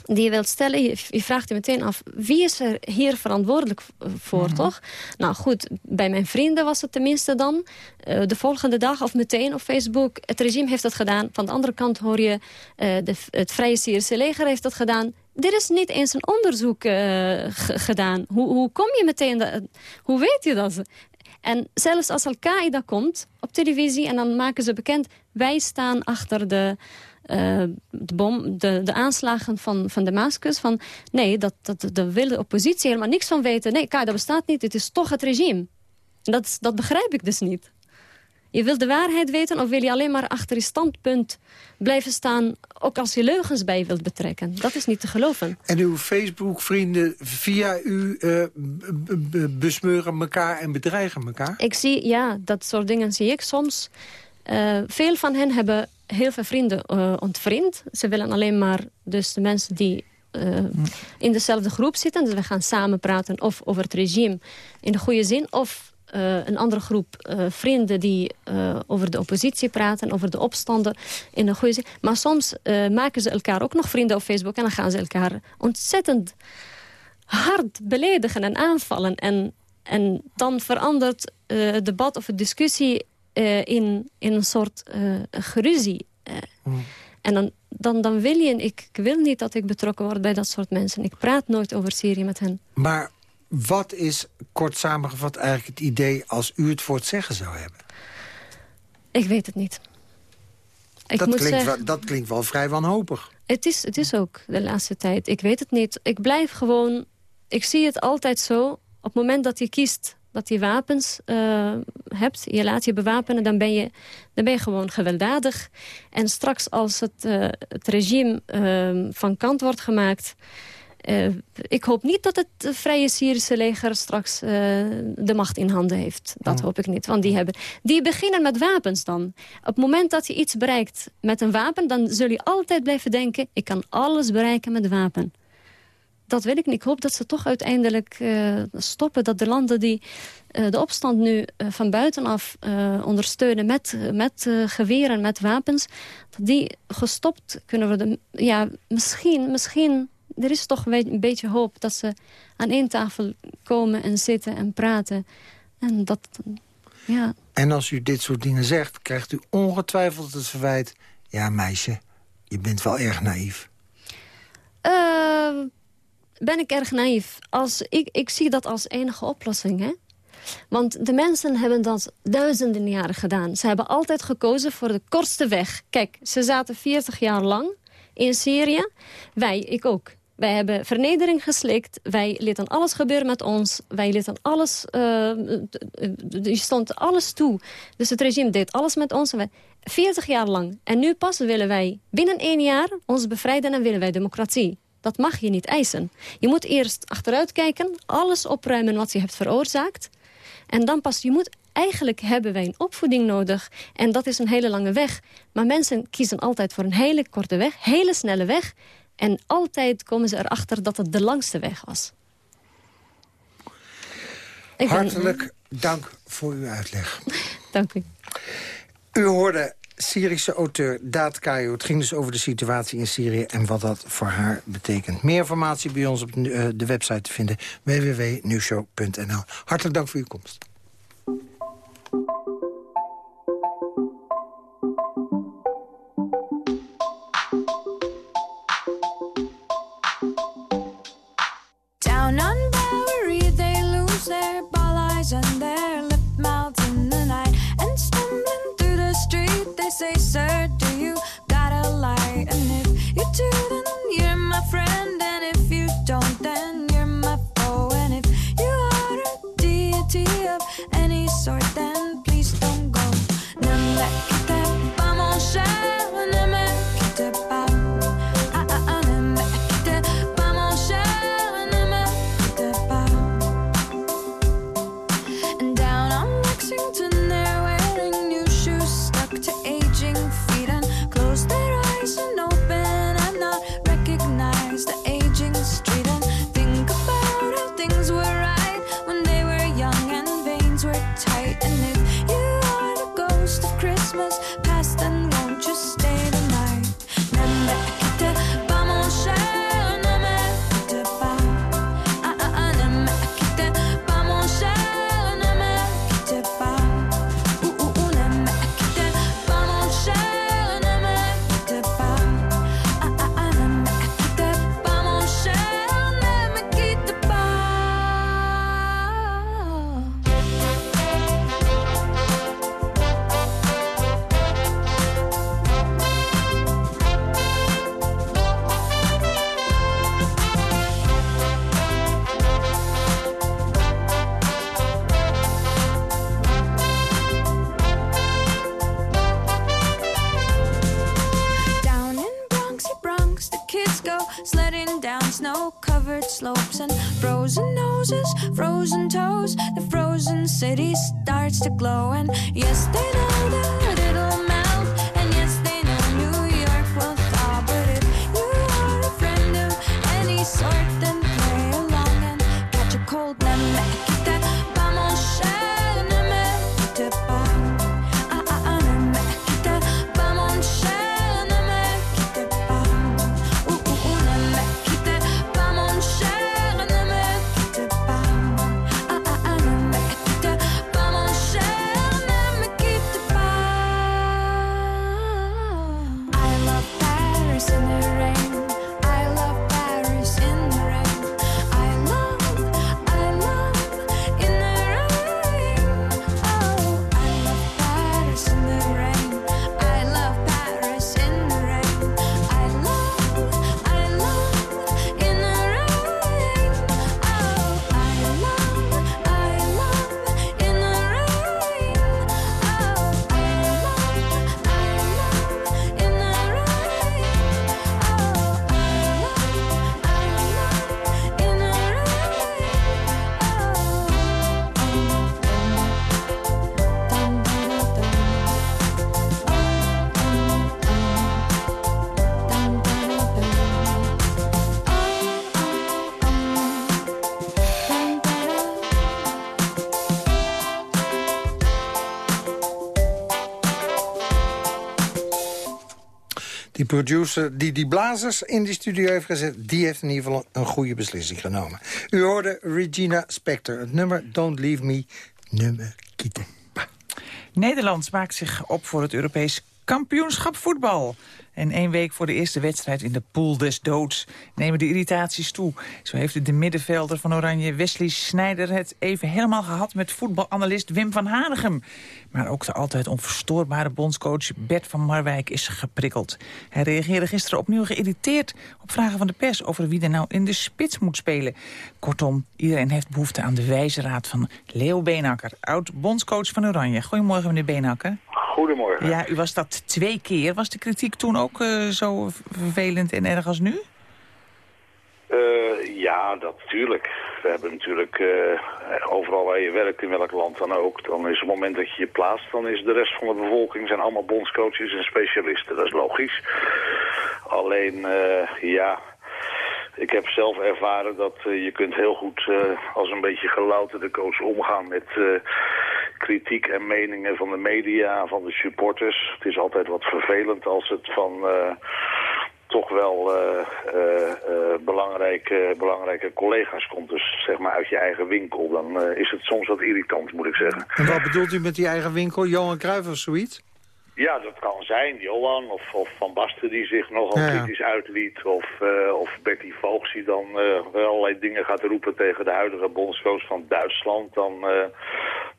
die je wilt stellen, je, je, vraagt je meteen af... wie is er hier verantwoordelijk voor, mm -hmm. toch? Nou goed, bij mijn vrienden was het tenminste dan... Uh, de volgende dag of meteen op Facebook... het regime heeft dat gedaan. Van de andere kant hoor je... Uh, de, het Vrije Syrische leger heeft dat gedaan. Er is niet eens een onderzoek uh, gedaan. Hoe, hoe kom je meteen... De, hoe weet je dat? En zelfs als Al-Qaeda komt op televisie... en dan maken ze bekend... wij staan achter de... Uh, de, bom, de, de aanslagen van, van Damascus. Van, nee, dat, dat, daar wil de oppositie helemaal niks van weten. Nee, kijk, dat bestaat niet. Het is toch het regime. Dat, dat begrijp ik dus niet. Je wilt de waarheid weten of wil je alleen maar achter je standpunt blijven staan... ook als je leugens bij wilt betrekken. Dat is niet te geloven. En uw Facebook-vrienden via u uh, besmeuren elkaar en bedreigen elkaar? Ik zie, ja, dat soort dingen zie ik soms. Uh, veel van hen hebben heel veel vrienden uh, ontvriend. Ze willen alleen maar dus de mensen die uh, in dezelfde groep zitten. Dus we gaan samen praten of over het regime in de goede zin... of uh, een andere groep vrienden die over de oppositie praten, over de opstanden in een goede zin. Maar soms maken ze elkaar ook nog vrienden op Facebook en dan gaan ze elkaar ontzettend hard beledigen en aanvallen. En, en dan verandert het debat of de discussie in, in een soort geruzie. Mm. En dan, dan, dan wil je, ik, ik wil niet dat ik betrokken word bij dat soort mensen. Ik praat nooit over Syrië met hen. Maar wat is, kort samengevat, eigenlijk het idee... als u het voor het zeggen zou hebben? Ik weet het niet. Ik dat, klinkt zeggen, wel, dat klinkt wel vrij wanhopig. Het is, het is ook de laatste tijd. Ik weet het niet. Ik blijf gewoon... Ik zie het altijd zo. Op het moment dat je kiest dat je wapens uh, hebt, je laat je bewapenen, dan ben je, dan ben je gewoon gewelddadig. En straks als het, uh, het regime uh, van kant wordt gemaakt... Ik hoop niet dat het Vrije Syrische leger straks de macht in handen heeft. Dat oh. hoop ik niet. Want die, hebben, die beginnen met wapens dan. Op het moment dat je iets bereikt met een wapen... dan zul je altijd blijven denken... ik kan alles bereiken met wapen. Dat wil ik niet. Ik hoop dat ze toch uiteindelijk uh, stoppen. Dat de landen die de opstand nu van buitenaf ondersteunen... met, met geweren, met wapens... dat die gestopt kunnen worden. Ja, misschien... misschien er is toch een beetje hoop dat ze aan één tafel komen en zitten en praten. En dat, ja. En als u dit soort dingen zegt, krijgt u ongetwijfeld het verwijt... ja, meisje, je bent wel erg naïef. Uh, ben ik erg naïef? Als, ik, ik zie dat als enige oplossing, hè? Want de mensen hebben dat duizenden jaren gedaan. Ze hebben altijd gekozen voor de kortste weg. Kijk, ze zaten 40 jaar lang in Syrië. Wij, ik ook. Wij hebben vernedering geslikt. Wij lieten alles gebeuren met ons. Wij lieten alles... Uh, je stond alles toe. Dus het regime deed alles met ons. 40 jaar lang. En nu pas willen wij binnen één jaar ons bevrijden... en willen wij democratie. Dat mag je niet eisen. Je moet eerst achteruit kijken. Alles opruimen wat je hebt veroorzaakt. En dan pas... Je moet eigenlijk hebben wij een opvoeding nodig. En dat is een hele lange weg. Maar mensen kiezen altijd voor een hele korte weg. Hele snelle weg. En altijd komen ze erachter dat het de langste weg was. Hartelijk dank voor uw uitleg. dank u. U hoorde Syrische auteur Daat Kayo. Het ging dus over de situatie in Syrië en wat dat voor haar betekent. Meer informatie bij ons op de eh, website te vinden. www.nieuwshow.nl Hartelijk dank voor uw komst. say sir. Starts to glow, producer die die blazers in die studio heeft gezet... die heeft in ieder geval een goede beslissing genomen. U hoorde Regina Spector. Het nummer Don't Leave Me, nummer kieten. Nederland maakt zich op voor het Europees kampioenschap voetbal. En één week voor de eerste wedstrijd in de pool des doods nemen de irritaties toe. Zo heeft de middenvelder van Oranje Wesley Snijder het even helemaal gehad met voetbalanalist Wim van Hanegem. Maar ook de altijd onverstoorbare bondscoach Bert van Marwijk is geprikkeld. Hij reageerde gisteren opnieuw geïrriteerd op vragen van de pers over wie er nou in de spits moet spelen. Kortom, iedereen heeft behoefte aan de wijze raad van Leo Beenhakker, oud-bondscoach van Oranje. Goedemorgen meneer Beenhakker. Goedemorgen. Ja, u was dat twee keer. Was de kritiek toen ook eh, zo vervelend en erg als nu? Eh, ja, dat natuurlijk. We hebben natuurlijk eh, overal waar je werkt, in welk land dan ook, dan is het moment dat je je plaatst, dan is de rest van de bevolking zijn allemaal bondscoaches en specialisten. Dat is logisch. Alleen, ja, ik heb zelf ervaren dat eh, je kunt heel goed eh, als een beetje gelouterde coach omgaan met eh, kritiek en meningen van de media, van de supporters. Het is altijd wat vervelend als het van toch wel belangrijke, belangrijke collega's komt. Dus zeg maar uit je eigen winkel. Dan is het soms wat irritant, moet ik zeggen. En wat bedoelt u met die eigen winkel? Johan Cruijff of zoiets? Ja, dat kan zijn. Johan of, of Van Basten die zich nogal Ja, ja. kritisch uitliet. Of, eh of Bertie Vogts die dan eh, allerlei dingen gaat roepen tegen de huidige bondscoach van Duitsland. Dan, eh,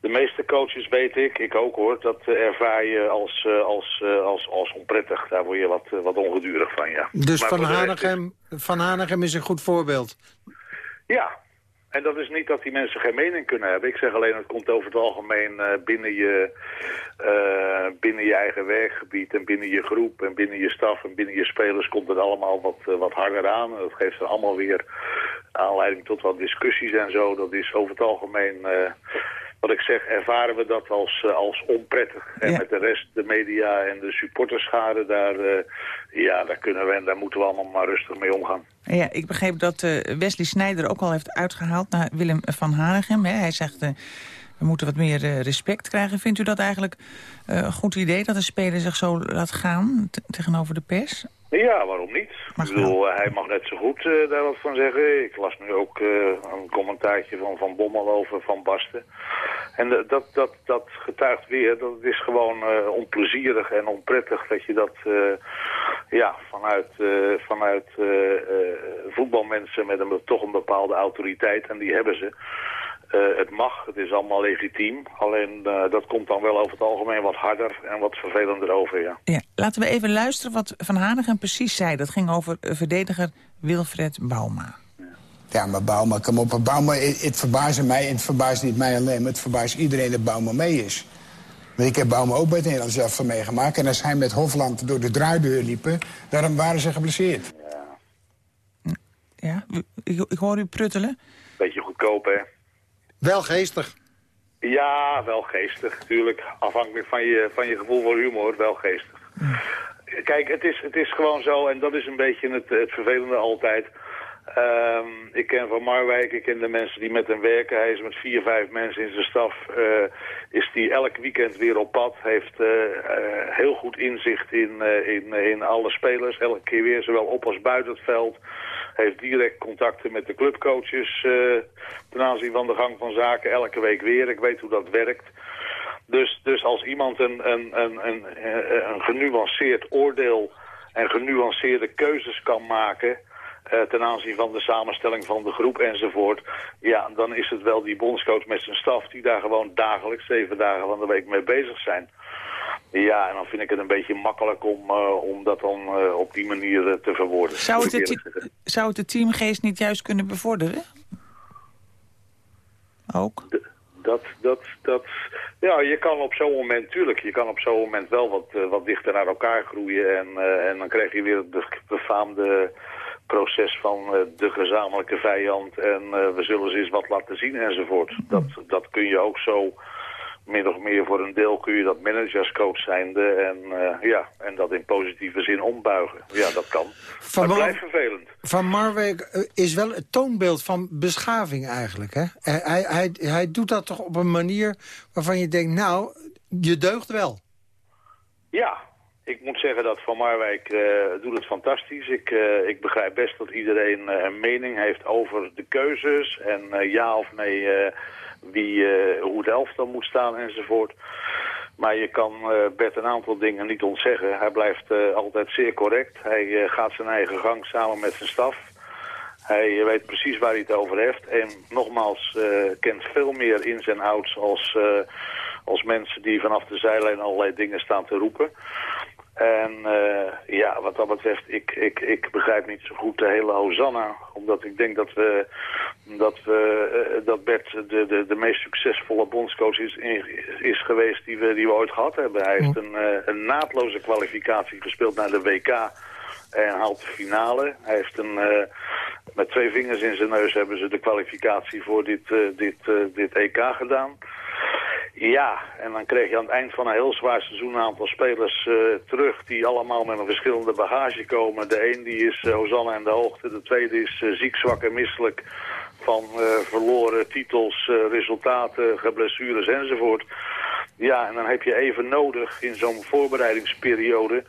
de meeste coaches weet ik, ik ook hoor, dat ervaar je als, als, als, als onprettig. Daar word je wat, wat ongedurig van, ja. Dus Maar Van Hanegem, van Hanegem is een goed voorbeeld. Ja, en dat is niet dat die mensen geen mening kunnen hebben. Ik zeg alleen, het komt over het algemeen eh, binnen, je, eh, binnen je eigen werkgebied en binnen je groep en binnen je staf en binnen je spelers komt het allemaal wat, eh, wat harder aan. Dat geeft dan allemaal weer aanleiding tot wat discussies en zo. Dat is over het algemeen, wat ik zeg, ervaren we dat als, eh, als onprettig. En Ja. met de rest, de media en de supporterschade, daar, eh, ja, daar kunnen we en daar moeten we allemaal maar rustig mee omgaan. Ja, ik begreep dat eh, Wesley Snijder ook al heeft uitgehaald naar Willem van Hanegem. Hè. Hij zegt, eh, we moeten wat meer respect krijgen. Vindt u dat eigenlijk een goed idee dat een speler zich zo laat gaan te- tegenover de pers? Ja, waarom niet? Mag ik bedoel, hij mag net zo goed eh, daar wat van zeggen. Ik las nu ook eh, een commentaartje van Van Bommel over Van Basten. En dat, dat, dat getuigt weer dat het is gewoon eh, onplezierig en onprettig dat je dat ja, vanuit, vanuit voetbalmensen met een, toch een bepaalde autoriteit, en die hebben ze, eh, het mag, het is allemaal legitiem. Alleen eh, dat komt dan wel over het algemeen wat harder en wat vervelender over, ja. Ja, laten we even luisteren wat Van Hanegem precies zei. Dat ging over eh, verdediger Wilfred Bauma. Ja, maar Bauma, kom op. Bauma, het, verbaasde mij, en het verbaast niet mij alleen... maar het verbaast iedereen dat Bauma mee is. Want ik heb Bauma ook bij het Nederlands zelf van meegemaakt... en als hij met Hofland door de draaideur liepen... daarom waren ze geblesseerd. Ja, ik, ik hoor u pruttelen. Beetje goedkoop, hè? Wel geestig. Ja, wel geestig, natuurlijk. Afhankelijk van je, van je gevoel voor humor, wel geestig. Kijk, het is, het is gewoon zo, en dat is een beetje het, het vervelende altijd. Ehm, ik ken Van Marwijk, ik ken de mensen die met hem werken. Hij is met vier, vijf mensen in zijn staf. eh, is die elk weekend weer op pad. Heeft eh, eh, heel goed inzicht in, in, in alle spelers. Elke keer weer, zowel op als buiten het veld. Heeft direct contacten met de clubcoaches ten aanzien van de gang van zaken. Elke week weer. Ik weet hoe dat werkt. Dus, dus als iemand een, een, een, een, een genuanceerd oordeel en genuanceerde keuzes kan maken... eh, ten aanzien van de samenstelling van de groep enzovoort... ja, dan is het wel die bondscoach met zijn staf... die daar gewoon dagelijks, zeven dagen van de week mee bezig zijn. Ja, en dan vind ik het een beetje makkelijk om, eh, om dat dan eh, op die manier te verwoorden. Zou het, de zou het de teamgeest niet juist kunnen bevorderen? Ook? Dat, dat, dat, ja, je kan op zo'n moment, tuurlijk, je kan op zo'n moment wel wat, wat dichter naar elkaar groeien. En, en dan krijg je weer het be- befaamde proces van eh, de gezamenlijke vijand. En eh, we zullen ze eens wat laten zien enzovoort. Dat, dat kun je ook zo, min of meer voor een deel kun je dat managerscoach zijnde. En, eh, ja, en dat in positieve zin ombuigen. Ja, dat kan. Van maar blijft vervelend. Van Marwijk is wel het toonbeeld van beschaving eigenlijk. Hè? Hij, hij, hij, hij doet dat toch op een manier waarvan je denkt... nou, je deugt wel. Ja, ik moet zeggen dat Van Marwijk eh, doet het fantastisch. Ik, eh, ik begrijp best dat iedereen eh, een mening heeft over de keuzes en ja of nee wie, hoe het elftal moet staan enzovoort. Maar je kan Bert een aantal dingen niet ontzeggen. Hij blijft altijd zeer correct. Hij gaat zijn eigen gang samen met zijn staf. Hij weet precies waar hij het over heeft. En nogmaals, kent veel meer ins en outs als, als mensen die vanaf de zijlijn allerlei dingen staan te roepen. En eh, ja, wat dat betreft, ik, ik, ik begrijp niet zo goed de hele Hosanna. Omdat ik denk dat, we, dat, we, eh, dat Bert de, de, de meest succesvolle bondscoach is, is geweest die we, die we ooit gehad hebben. Hij heeft een, eh, een naadloze kwalificatie gespeeld naar de WK en haalt de finale. Hij heeft een, met twee vingers in zijn neus hebben ze de kwalificatie voor dit, dit, dit EK gedaan. Ja, en dan kreeg je aan het eind van een heel zwaar seizoen een aantal spelers eh, terug... die allemaal met een verschillende bagage komen. De een die is uh, Hosanna en de hoogte, de tweede is uh, ziek, zwak en misselijk... van verloren titels, resultaten, geblessures enzovoort. Ja, en dan heb je even nodig in zo'n voorbereidingsperiode...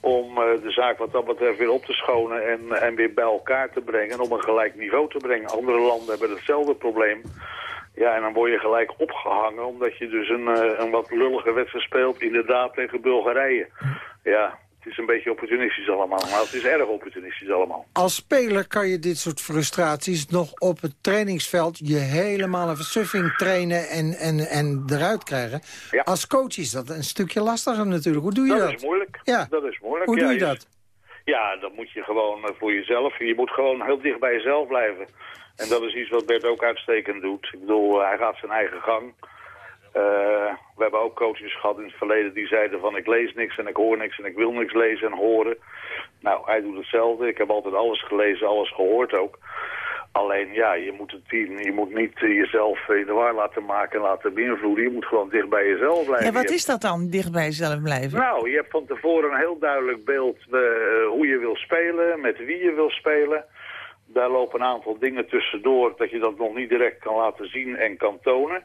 om de zaak wat dat betreft weer op te schonen en, en weer bij elkaar te brengen... en op een gelijk niveau te brengen. Andere landen hebben hetzelfde probleem... Ja, en dan word je gelijk opgehangen omdat je dus een, uh, een wat lullige wedstrijd speelt, inderdaad tegen Bulgarije. Ja, het is een beetje opportunistisch allemaal, maar het is erg opportunistisch allemaal. Als speler kan je dit soort frustraties nog op het trainingsveld je helemaal een versuffing trainen en, en, en eruit krijgen. Ja. Als coach is dat een stukje lastiger natuurlijk. Hoe doe je dat? Dat is moeilijk. Ja. Dat is moeilijk. Hoe ja, doe je dat? Ja, dat moet je gewoon voor jezelf. Je moet gewoon heel dicht bij jezelf blijven. En dat is iets wat Bert ook uitstekend doet. Ik bedoel, hij gaat zijn eigen gang. Uh, we hebben ook coaches gehad in het verleden die zeiden van ik lees niks en ik hoor niks en ik wil niks lezen en horen. Nou, hij doet hetzelfde. Ik heb altijd alles gelezen, alles gehoord ook. Alleen ja, je moet, het, je moet niet jezelf in de war laten maken en laten beïnvloeden. Je moet gewoon dicht bij jezelf blijven. Ja, wat is dat dan, dicht bij jezelf blijven? Nou, je hebt van tevoren een heel duidelijk beeld uh, hoe je wil spelen, met wie je wil spelen. Daar lopen een aantal dingen tussendoor dat je dat nog niet direct kan laten zien en kan tonen.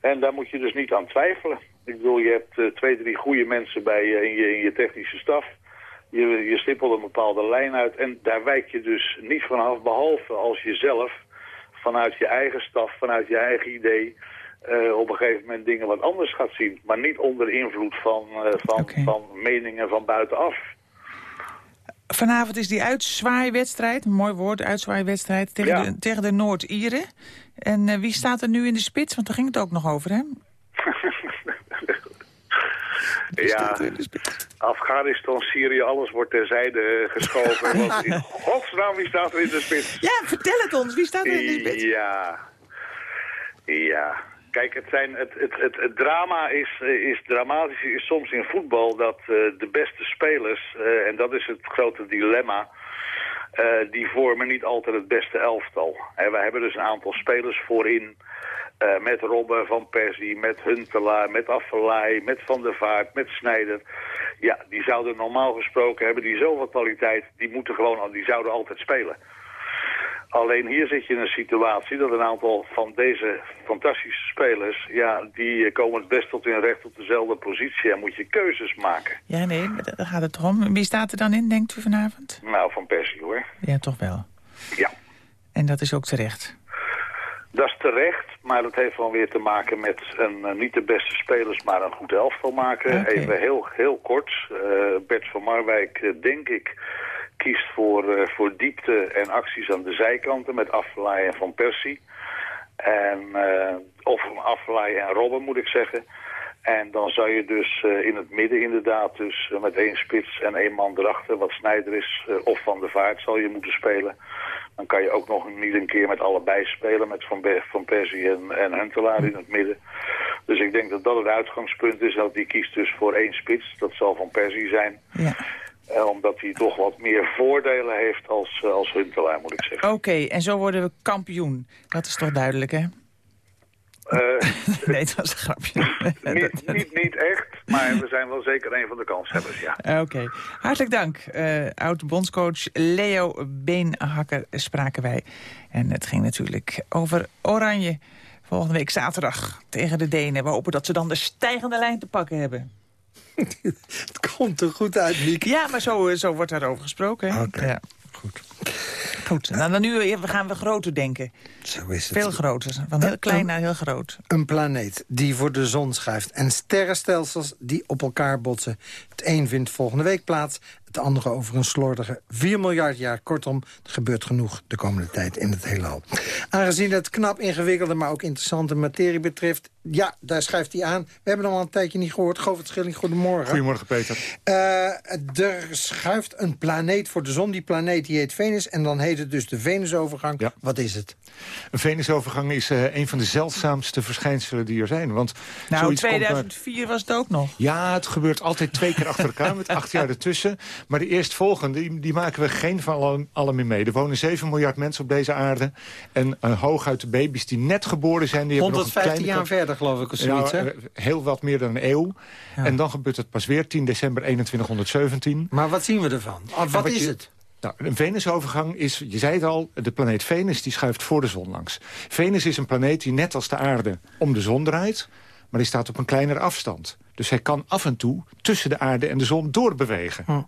En daar moet je dus niet aan twijfelen. Ik bedoel, je hebt uh, twee, drie goede mensen bij je in, je in je technische staf. Je, je stippelt een bepaalde lijn uit en daar wijk je dus niet vanaf, behalve als je zelf vanuit je eigen staf, vanuit je eigen idee, uh, op een gegeven moment dingen wat anders gaat zien. Maar niet onder invloed van, uh, van, okay. van meningen van buitenaf. Vanavond is die uitzwaaiwedstrijd, een mooi woord, uitzwaaiwedstrijd, tegen, ja. de, tegen de Noord-Ieren. En uh, wie staat er nu in de spits? Want daar ging het ook nog over, hè? ja, Afghanistan, Syrië, alles wordt terzijde geschoven. Want in godsnaam, wie staat er in de spits? Ja, vertel het ons, wie staat er in de spits? Ja, ja. Kijk, het, zijn, het, het, het, drama is, is dramatisch is soms in voetbal dat uh, de beste spelers, uh, en dat is het grote dilemma, eh, die vormen niet altijd het beste elftal. En wij hebben dus een aantal spelers voorin... eh, met Robben, Van Persie, met Huntelaar, met Affelay, met Van der Vaart, met Snijder. Ja, die zouden normaal gesproken hebben die zoveel kwaliteit... die, moeten gewoon, die zouden altijd spelen. Alleen hier zit je in een situatie dat een aantal van deze fantastische spelers... ja, die komen het best tot hun recht op dezelfde positie en moet je keuzes maken. Ja, nee, daar gaat het om. Wie staat er dan in, denkt u vanavond? Nou, Van Persie hoor. Ja, toch wel. Ja. En dat is ook terecht. Dat is terecht, maar dat heeft wel weer te maken met een, eh, niet de beste spelers, maar een goed elftal maken. Even heel, heel kort. Eh, Bert van Marwijk, eh, denk ik, kiest voor, eh, voor diepte en acties aan de zijkanten met Affelay en Van Persie. En, eh, of Affelay en Robben, moet ik zeggen. En dan zou je dus eh, in het midden inderdaad, dus met één spits en één man erachter, wat Snijder is, of Van de Vaart zal je moeten spelen. Dan kan je ook nog niet een keer met allebei spelen, met Van, Be van Persie en, en Huntelaar in het midden. Dus ik denk dat dat het uitgangspunt is, dat die kiest dus voor één spits. Dat zal Van Persie zijn. Ja. Eh, omdat hij toch wat meer voordelen heeft als, eh, als Huntelaar, moet ik zeggen. Oké, en zo worden we kampioen. Dat is toch duidelijk, hè? Eh, nee, het was een grapje. niet, niet, niet echt, maar we zijn wel zeker een van de kanshebbers, ja. Oké, hartelijk dank. Eh Oud-bondscoach Leo Beenhakker spraken wij. En het ging natuurlijk over Oranje. Volgende week zaterdag tegen de Denen. We hopen dat ze dan de stijgende lijn te pakken hebben. Het komt er goed uit, Miek. Ja, maar zo, zo wordt daarover gesproken. Oké, ja. goed. Goed, nou, dan nu we gaan we groter denken. Zo is het. Veel groter. Van heel klein naar heel groot. Een planeet die voor de zon schuift en sterrenstelsels die op elkaar botsen. Het een vindt volgende week plaats, het andere over een slordige 4 miljard jaar. Kortom, er gebeurt genoeg de komende tijd in het heelal. Aangezien het knap ingewikkelde, maar ook interessante materie betreft... ja, daar schuift hij aan. We hebben hem al een tijdje niet gehoord. Govert Schilling, goedemorgen. Goedemorgen, Peter. Eh, er schuift een planeet voor de zon. Die planeet die heet Venus. En dan heet het dus de Venusovergang. Wat is het? Een Venusovergang is eh, een van de zeldzaamste verschijnselen die er zijn. Want Nou, zoiets komt maar- 2004 was het ook nog. Ja, het gebeurt altijd twee keer achter elkaar met acht jaar ertussen. Maar de eerstvolgende, die, die maken we geen van alle, alle meer mee. Er wonen 7 miljard mensen op deze aarde. En uh, hooguit de baby's die net geboren zijn... Die hebben nog een 115 kleine jaar verder, geloof ik, of zoiets, Ja, hè? eh, heel wat meer dan een eeuw. En dan gebeurt het pas weer 10 december 2117. Maar wat zien we ervan? Wat En is je- het? Nou, een Venusovergang is, je zei het al, de planeet Venus die schuift voor de zon langs. Venus is een planeet die net als de aarde om de zon draait, maar die staat op een kleinere afstand. Dus hij kan af en toe tussen de aarde en de zon doorbewegen.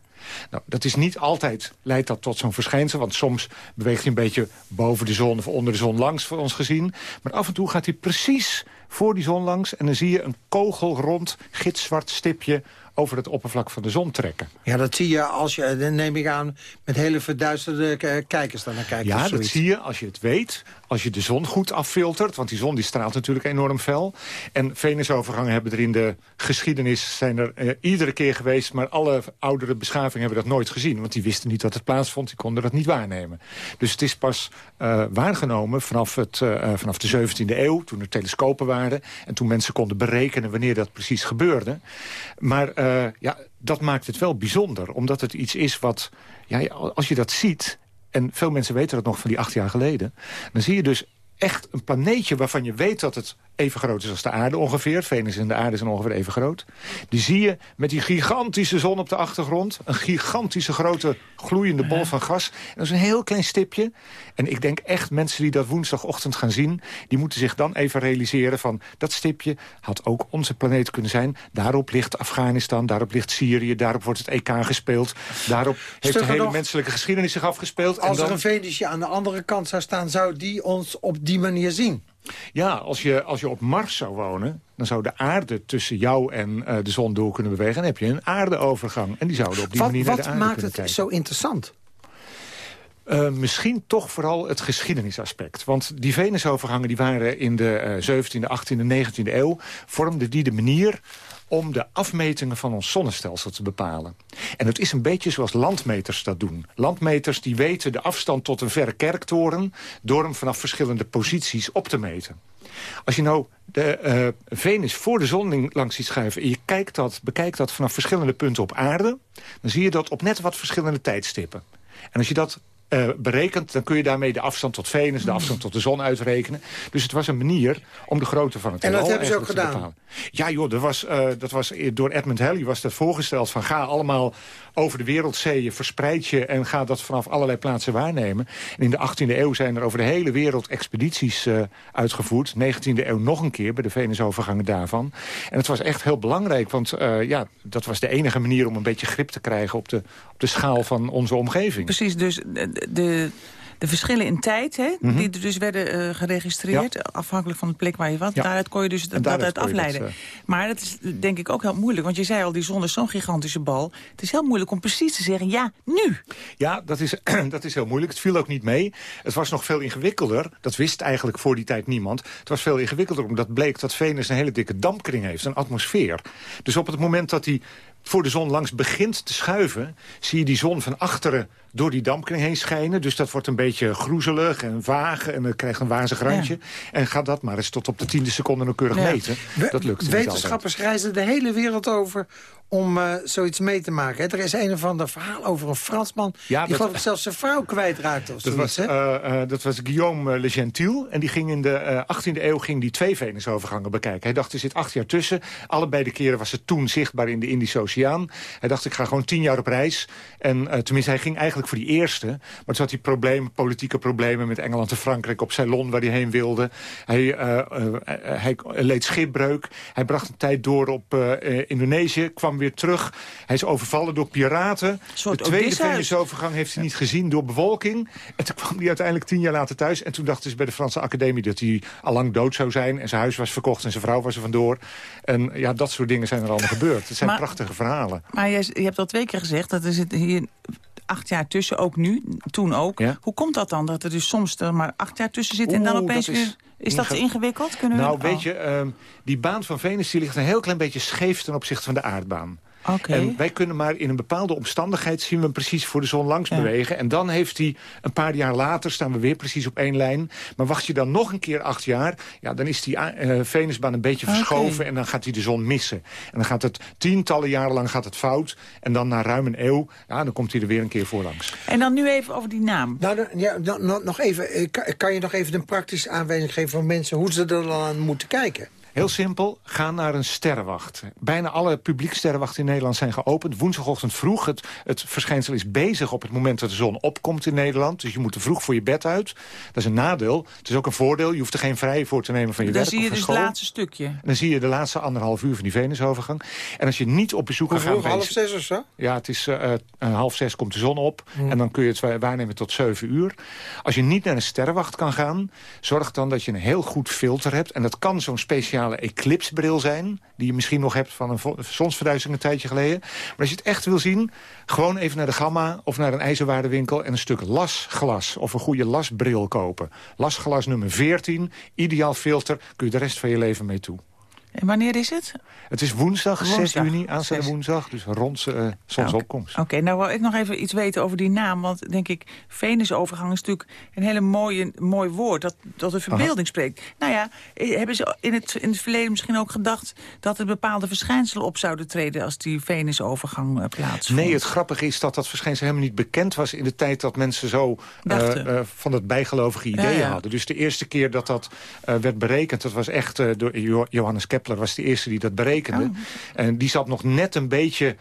Nou, dat is niet altijd, leidt dat tot zo'n verschijnsel. Want soms beweegt hij een beetje boven de zon of onder de zon langs voor ons gezien. Maar af en toe gaat hij precies voor die zon langs. En dan zie je een kogelrond, gitzwart stipje over het oppervlak van de zon trekken. Ja, dat zie je als je, dan neem ik aan, met hele verduisterde k- kijkers daar naar kijkt. Ja, dat zie je als je het weet. Als je de zon goed affiltert. Want die zon die straalt natuurlijk enorm fel. En Venusovergangen hebben er in de geschiedenis... zijn er eh, iedere keer geweest. Maar alle oudere beschavingen hebben dat nooit gezien. Want die wisten niet dat het plaatsvond. Die konden dat niet waarnemen. Dus het is pas eh, waargenomen vanaf, het, eh, vanaf de 17e eeuw. Toen er telescopen waren. En toen mensen konden berekenen wanneer dat precies gebeurde. Maar eh, ja, dat maakt het wel bijzonder. Omdat het iets is wat... Ja, als je dat ziet en veel mensen weten dat nog van die acht jaar geleden... dan zie je dus echt een planeetje waarvan je weet dat het even groot is als de aarde ongeveer. Venus en de aarde zijn ongeveer even groot. Die zie je met die gigantische zon op de achtergrond. Een gigantische grote gloeiende bol van gas. En dat is een heel klein stipje. En ik denk echt mensen die dat woensdagochtend gaan zien... die moeten zich dan even realiseren van... dat stipje had ook onze planeet kunnen zijn. Daarop ligt Afghanistan, daarop ligt Syrië... daarop wordt het EK gespeeld. Daarop heeft de hele nog- menselijke geschiedenis zich afgespeeld. En Als dan- er een Venusje aan de andere kant zou staan, zou die ons op die manier zien? Ja, als je, als je op Mars zou wonen... dan zou de aarde tussen jou en eh, de zon door kunnen bewegen. En dan heb je een aardeovergang. En die zouden op die Wat, manier naar de wat maakt het kijken. zo interessant? Eh, misschien toch vooral het geschiedenisaspect. Want die Venusovergangen die waren in de eh, 17e, 18e, 19e eeuw... vormden die de manier om de afmetingen van ons zonnestelsel te bepalen. En het is een beetje zoals landmeters dat doen. Landmeters die weten de afstand tot een verre kerktoren... door hem vanaf verschillende posities op te meten. Als je nou de eh, Venus voor de zon langs ziet schuiven... en je kijkt dat, bekijkt dat vanaf verschillende punten op aarde... dan zie je dat op net wat verschillende tijdstippen. En als je dat eh, berekent... dan kun je daarmee de afstand tot Venus, de afstand tot de zon uitrekenen. Dus het was een manier om de grootte van het En dat heelal hebben ze ook te gedaan? bepalen. Ja joh, dat was, eh, dat was door Edmund Halley was dat voorgesteld... van ga allemaal over de wereldzeeën, verspreid je... en ga dat vanaf allerlei plaatsen waarnemen. En in de 18e eeuw zijn er over de hele wereld expedities uh, uitgevoerd. 19e eeuw nog een keer, bij de Venusovergangen daarvan. En het was echt heel belangrijk, want uh, ja, dat was de enige manier... om een beetje grip te krijgen op de, op de schaal van onze omgeving. Precies, dus de, de verschillen in tijd, hè, Mhm. die er dus werden uh, geregistreerd... afhankelijk van de plek waar je was, Ja. daaruit kon je dus dat, daaruit uit dat, afleiden. eh, Maar dat is denk ik ook heel moeilijk, want je zei al... die zon is zo'n gigantische bal. Het is heel moeilijk om precies te zeggen, ja, nu. Ja, dat is, dat is heel moeilijk. Het viel ook niet mee. Het was nog veel ingewikkelder. Dat wist eigenlijk voor die tijd niemand. Het was veel ingewikkelder omdat bleek dat Venus een hele dikke dampkring heeft. Een atmosfeer. Dus op het moment dat hij voor de zon langs begint te schuiven... zie je die zon van achteren door die dampkring heen schijnen. Dus dat wordt een beetje groezelig en vaag en het krijgt een wazig randje. En ga dat maar eens tot op de tiende seconde nauwkeurig Ja. meten. Dat lukt Wetenschappers reizen de hele wereld over om eh, zoiets mee te maken. Er is een of ander verhaal over een Fransman... Ja, die geloof ik zelfs zijn vrouw kwijtraakte of Dat zoiets. was, eh, eh, dat was Guillaume Le Gentil. En die ging in de eh, 18e eeuw ging die twee Venusovergangen bekijken. Hij dacht, er zit acht jaar tussen. Allebei de keren was het toen zichtbaar in de Indische Oceaan. Hij dacht, ik ga gewoon tien jaar op reis. En tenminste, hij ging eigenlijk voor die eerste. Maar toen had hij problemen, politieke problemen met Engeland en Frankrijk... op Ceylon, waar hij heen wilde. Hij, eh, eh, hij leed schipbreuk. Hij bracht een tijd door op eh, eh, Indonesië, kwam weer terug. Hij is overvallen door piraten. de tweede. Venusovergang heeft hij niet gezien door bewolking. En toen kwam hij uiteindelijk tien jaar later thuis. En toen dachten ze bij de Franse Academie dat hij al lang dood zou zijn. En zijn huis was verkocht en zijn vrouw was er vandoor. En ja, dat soort dingen zijn er allemaal gebeurd. Het zijn Maar- prachtige verhalen. Maar jij, je hebt al twee keer gezegd dat er zit hier acht jaar tussen, ook nu, toen ook. Ja. Hoe komt dat dan, dat er dus soms er maar acht jaar tussen zit... en dan opeens is weer... Is dat inge- ingewikkeld? Kunnen we Nou, oh. weet je, ehm, die baan van Venus die ligt een heel klein beetje scheef ten opzichte van de aardbaan. Oké. En wij kunnen maar in een bepaalde omstandigheid zien we hem precies voor de zon langs bewegen. En dan heeft hij een paar jaar later staan we weer precies op één lijn. Maar wacht je dan nog een keer acht jaar, ja, dan is die eh, Venusbaan een beetje verschoven en dan gaat hij de zon missen. En dan gaat het tientallen jaren lang gaat het fout. En dan na ruim een eeuw, ja, dan komt hij er weer een keer voor langs. En dan nu even over die naam. Nou, dan- ja, dan- dan- nog even, eh, kan, kan je nog even een praktische aanwijzing geven van mensen... hoe ze er dan aan moeten kijken? Heel simpel, ga naar een sterrenwacht. Bijna alle publieksterrenwachten in Nederland zijn geopend. Woensdagochtend vroeg. Het, het verschijnsel is bezig op het moment dat de zon opkomt in Nederland. Dus je moet er vroeg voor je bed uit. Dat is een nadeel. Het is ook een voordeel. Je hoeft er geen vrij voor te nemen van je Dan werk zie je dus school. het laatste stukje. En dan zie je de laatste anderhalf uur van die Venusovergang. En als je niet op bezoek bij- half zes of zo? ja, het is eh, eh, half zes komt de zon op. En dan kun je het wa- waarnemen tot zeven uur. Als je niet naar een sterrenwacht kan gaan... zorg dan dat je een heel goed filter hebt. En dat kan zo'n eclipsebril zijn... die je misschien nog hebt van een zonsverduistering een tijdje geleden. Maar als je het echt wil zien... gewoon even naar de Gamma of naar een ijzerwaardewinkel... en een stuk lasglas of een goede lasbril kopen. Lasglas nummer 14, ideaal filter... kun je de rest van je leven mee toe. En wanneer is het? Het is woensdag, 6 Woensdag, juni, aanstaande woensdag. Dus rond eh zonsopkomst. Oké, nou wil ik nog even iets weten over die naam. Want denk ik, Venusovergang is natuurlijk een hele mooie, mooi woord... dat, dat de verbeelding spreekt. Nou ja, eh, hebben ze in het, in het verleden misschien ook gedacht... dat er bepaalde verschijnselen op zouden treden... als die Venusovergang uh, plaatsvond? Nee, het grappige is dat dat verschijnsel helemaal niet bekend was... in de tijd dat mensen zo eh, eh, van het bijgelovige ideeën ja. hadden. Dus de eerste keer dat dat eh, werd berekend... dat was echt eh, door Jo- Johannes Kepler was de eerste die dat berekende. Oh. En die zat nog net een beetje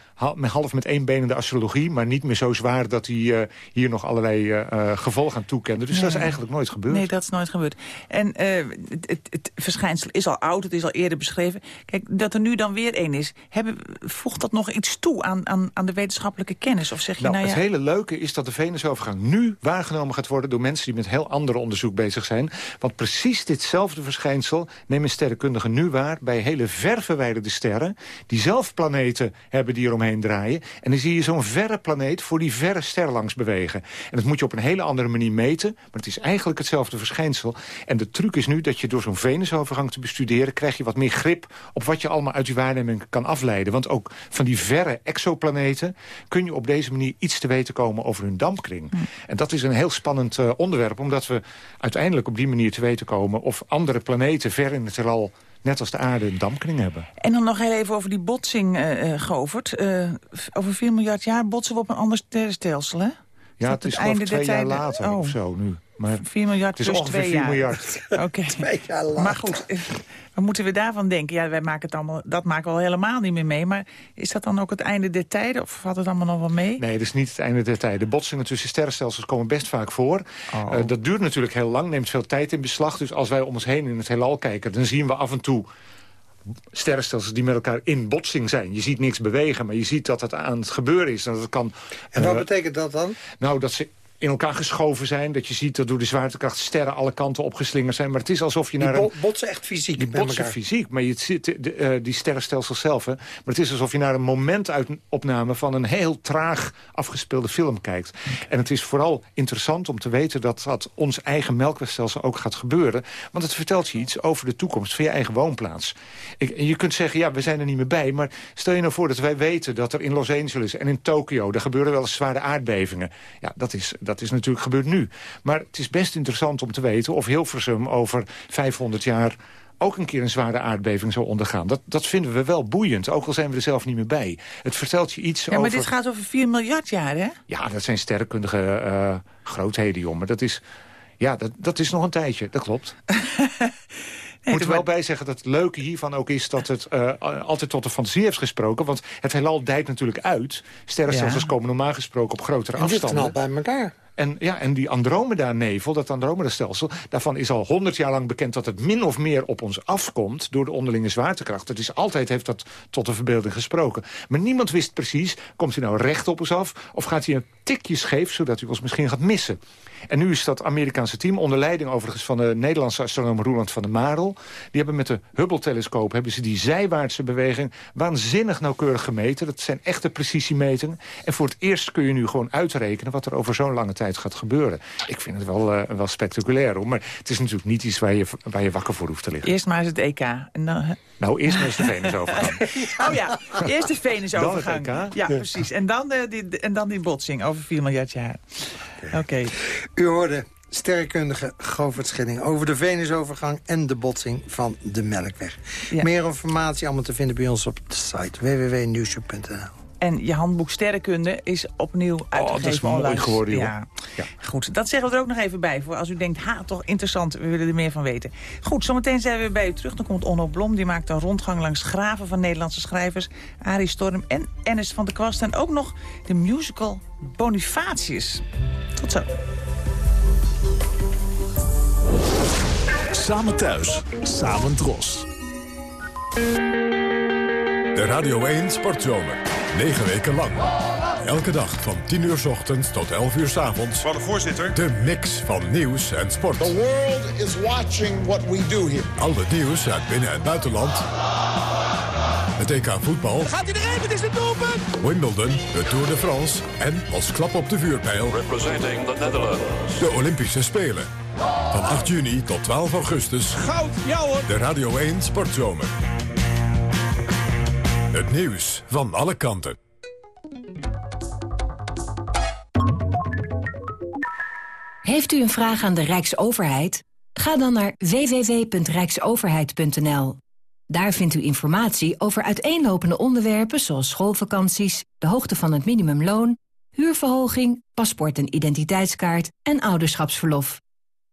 half met één been in de astrologie... maar niet meer zo zwaar dat hij eh, hier nog allerlei eh, eh, gevolgen aan toekende. Dus dat is eigenlijk nooit gebeurd. Nee, dat is nooit gebeurd. En het, het, het verschijnsel is al oud, het is al eerder beschreven. Kijk, dat er nu dan weer één is, hebben, voegt dat nog iets toe aan, aan, aan de wetenschappelijke kennis? Of zeg je, Nou, nou, ja, het hele leuke is dat de Venusovergang nu waargenomen gaat worden... door mensen die met heel ander onderzoek bezig zijn. Want precies ditzelfde verschijnsel nemen sterrenkundigen nu waar... bij hele ver verwijderde sterren... die zelf planeten hebben die eromheen draaien. En dan zie je zo'n verre planeet voor die verre ster langs bewegen. En dat moet je op een hele andere manier meten. Maar het is eigenlijk hetzelfde verschijnsel. En de truc is nu dat je door zo'n Venusovergang te bestuderen... krijg je wat meer grip op wat je allemaal uit die waarneming kan afleiden. Want ook van die verre exoplaneten... kun je op deze manier iets te weten komen over hun dampkring. En dat is een heel spannend eh, onderwerp... omdat we uiteindelijk op die manier te weten komen... of andere planeten ver in het heelal net als de aarde een dampkring hebben. En dan nog heel even over die botsing, eh, Govert. Eh, over 4 miljard jaar botsen we op een ander sterrenstelsel, hè? Ja, het is het der twee jaar later Oh. of zo nu. Maar 4 miljard het is plus ongeveer 2 4 jaar. miljard. Oké. Twee jaar later. Maar goed, eh, wat moeten we daarvan denken? Ja, wij maken het allemaal, dat maken we al helemaal niet meer mee. Maar is dat dan ook het einde der tijden? Of valt het allemaal nog wel mee? Nee, dat is niet het einde der tijden. De botsingen tussen sterrenstelsels komen best vaak voor. Oh. Eh, dat duurt natuurlijk heel lang, neemt veel tijd in beslag. Dus als wij om ons heen in het heelal kijken... dan zien we af en toe sterrenstelsels die met elkaar in botsing zijn. Je ziet niks bewegen, maar je ziet dat het aan het gebeuren is. En, dat het kan, En wat eh, betekent dat dan? Nou, dat ze in elkaar geschoven zijn. Dat je ziet dat door de zwaartekracht sterren alle kanten opgeslingerd zijn. Maar het is alsof je Die naar een... bo- botsen echt fysiek Die botsen elkaar. fysiek, maar je zit, de, eh, die sterrenstelsels zelf. Hè, maar het is alsof je naar een momentopname van een heel traag afgespeelde film kijkt. En het is vooral interessant om te weten dat dat ons eigen melkwegstelsel ook gaat gebeuren. Want het vertelt je iets over de toekomst van je eigen woonplaats. Ik, en je kunt zeggen, ja, we zijn er niet meer bij. Maar stel je nou voor dat wij weten dat er in Los Angeles en in Tokio... er gebeuren wel eens zware aardbevingen. Ja, dat is, dat is natuurlijk gebeurd nu. Maar het is best interessant om te weten of Hilversum over 500 jaar ook een keer een zware aardbeving zou ondergaan. Dat, dat vinden we wel boeiend, ook al zijn we er zelf niet meer bij. Het vertelt je iets Ja, maar over... dit gaat over 4 miljard jaar, hè? Ja, dat zijn sterrenkundige eh, grootheden, jongen. Dat is, ja, dat, dat is nog een tijdje, dat klopt. Ik moet er wel bij zeggen dat het leuke hiervan ook is... dat het eh, altijd tot de fantasie heeft gesproken. Want het heelal dijkt natuurlijk uit. Sterrenstelsels Ja. komen normaal gesproken op grotere En afstanden. knalt bij elkaar. En, ja, en die Andromeda-nevel, dat Andromeda-stelsel... daarvan is al honderd jaar lang bekend dat het min of meer op ons afkomt... door de onderlinge zwaartekracht. Het is altijd heeft dat tot de verbeelding gesproken. Maar niemand wist precies, komt hij nou recht op ons af... of gaat hij een tikje scheef, zodat hij ons misschien gaat missen. En nu is dat Amerikaanse team, onder leiding overigens... van de Nederlandse astronoom Roland van der Marel... die hebben met de Hubble-telescoop hebben ze die zijwaartse beweging... waanzinnig nauwkeurig gemeten. Dat zijn echte precisiemetingen. En voor het eerst kun je nu gewoon uitrekenen... wat er over zo'n lange tijd gaat gebeuren. Ik vind het wel, eh, wel spectaculair, hoor. Maar het is natuurlijk niet iets waar je, waar je wakker voor hoeft te liggen. Eerst maar eens het EK. En dan, hè? Nou, eerst maar eens de Venusovergang. Oh ja, eerst de Venusovergang. EK. Ja, precies. En dan, de, die, en dan die botsing over 4 miljard jaar. Oké. U hoorde sterrenkundige Govert Schilling over de Venusovergang en de botsing van de Melkweg. Ja. Meer informatie allemaal te vinden bij ons op de site www.nieuwshow.nl. En je handboek sterrenkunde is opnieuw uitgegeven dat is mooi online. geworden, joh. Ja. Ja. Goed, dat zeggen we er ook nog even bij. Voor als u denkt, ha, toch interessant, we willen er meer van weten. Goed, zometeen zijn we bij u terug. Dan komt Onno Blom, die maakt een rondgang langs graven van Nederlandse schrijvers. Arie Storm en Ernest van der Kwast. En ook nog de musical Bonifatius. Tot zo. Samen thuis, samen dros. De Radio 1 Sportzomer. 9 weken lang. Elke dag van 10 uur 's ochtends tot 11 uur 's avonds. Van de voorzitter. De mix van nieuws en sport. The world is watching what we do here. Al het nieuws uit binnen- en buitenland. Het EK voetbal. Gaat hij erin? Het is het doelpunt! Wimbledon, de Tour de France en als klap op de vuurpijl... Representing the Netherlands. de Olympische Spelen. Van 8 juni tot 12 augustus. Goud, ja hoor! De Radio 1 Sportzomer. Het nieuws van alle kanten. Heeft u een vraag aan de Rijksoverheid? Ga dan naar www.rijksoverheid.nl. Daar vindt u informatie over uiteenlopende onderwerpen zoals schoolvakanties, de hoogte van het minimumloon, huurverhoging, paspoort en identiteitskaart en ouderschapsverlof.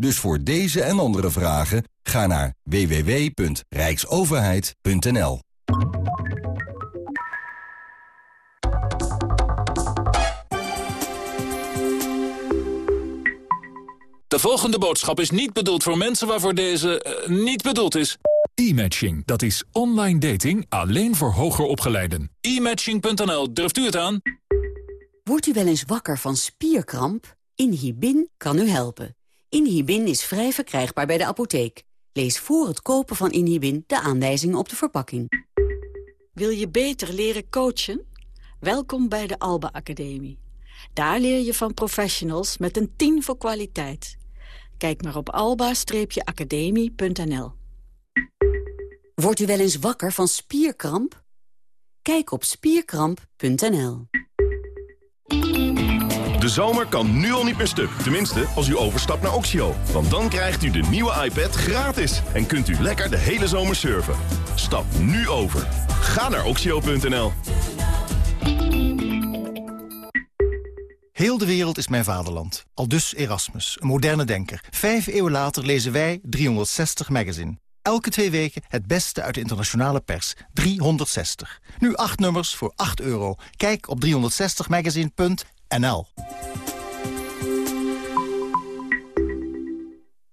Dus voor deze en andere vragen ga naar www.rijksoverheid.nl. De volgende boodschap is niet bedoeld voor mensen waarvoor deze eh, niet bedoeld is. E-matching, dat is online dating alleen voor hoger opgeleiden. E-matching.nl, durft u het aan? Wordt u wel eens wakker van spierkramp? Inhibin kan u helpen. Inhibin is vrij verkrijgbaar bij de apotheek. Lees voor het kopen van Inhibin de aanwijzingen op de verpakking. Wil je beter leren coachen? Welkom bij de Alba Academie. Daar leer je van professionals met een 10 voor kwaliteit. Kijk maar op alba-academie.nl. Wordt u wel eens wakker van spierkramp? Kijk op spierkramp.nl. De zomer kan nu al niet meer stuk. Tenminste, als u overstapt naar Oxio. Want dan krijgt u de nieuwe iPad gratis. En kunt u lekker de hele zomer surfen. Stap nu over. Ga naar oxio.nl. Heel de wereld is mijn vaderland. Aldus Erasmus, een moderne denker. Vijf eeuwen later lezen wij 360 Magazine. Elke twee weken het beste uit de internationale pers. 360. Nu acht nummers voor 8 euro. Kijk op 360magazine.nl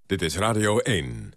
Dit is Radio 1.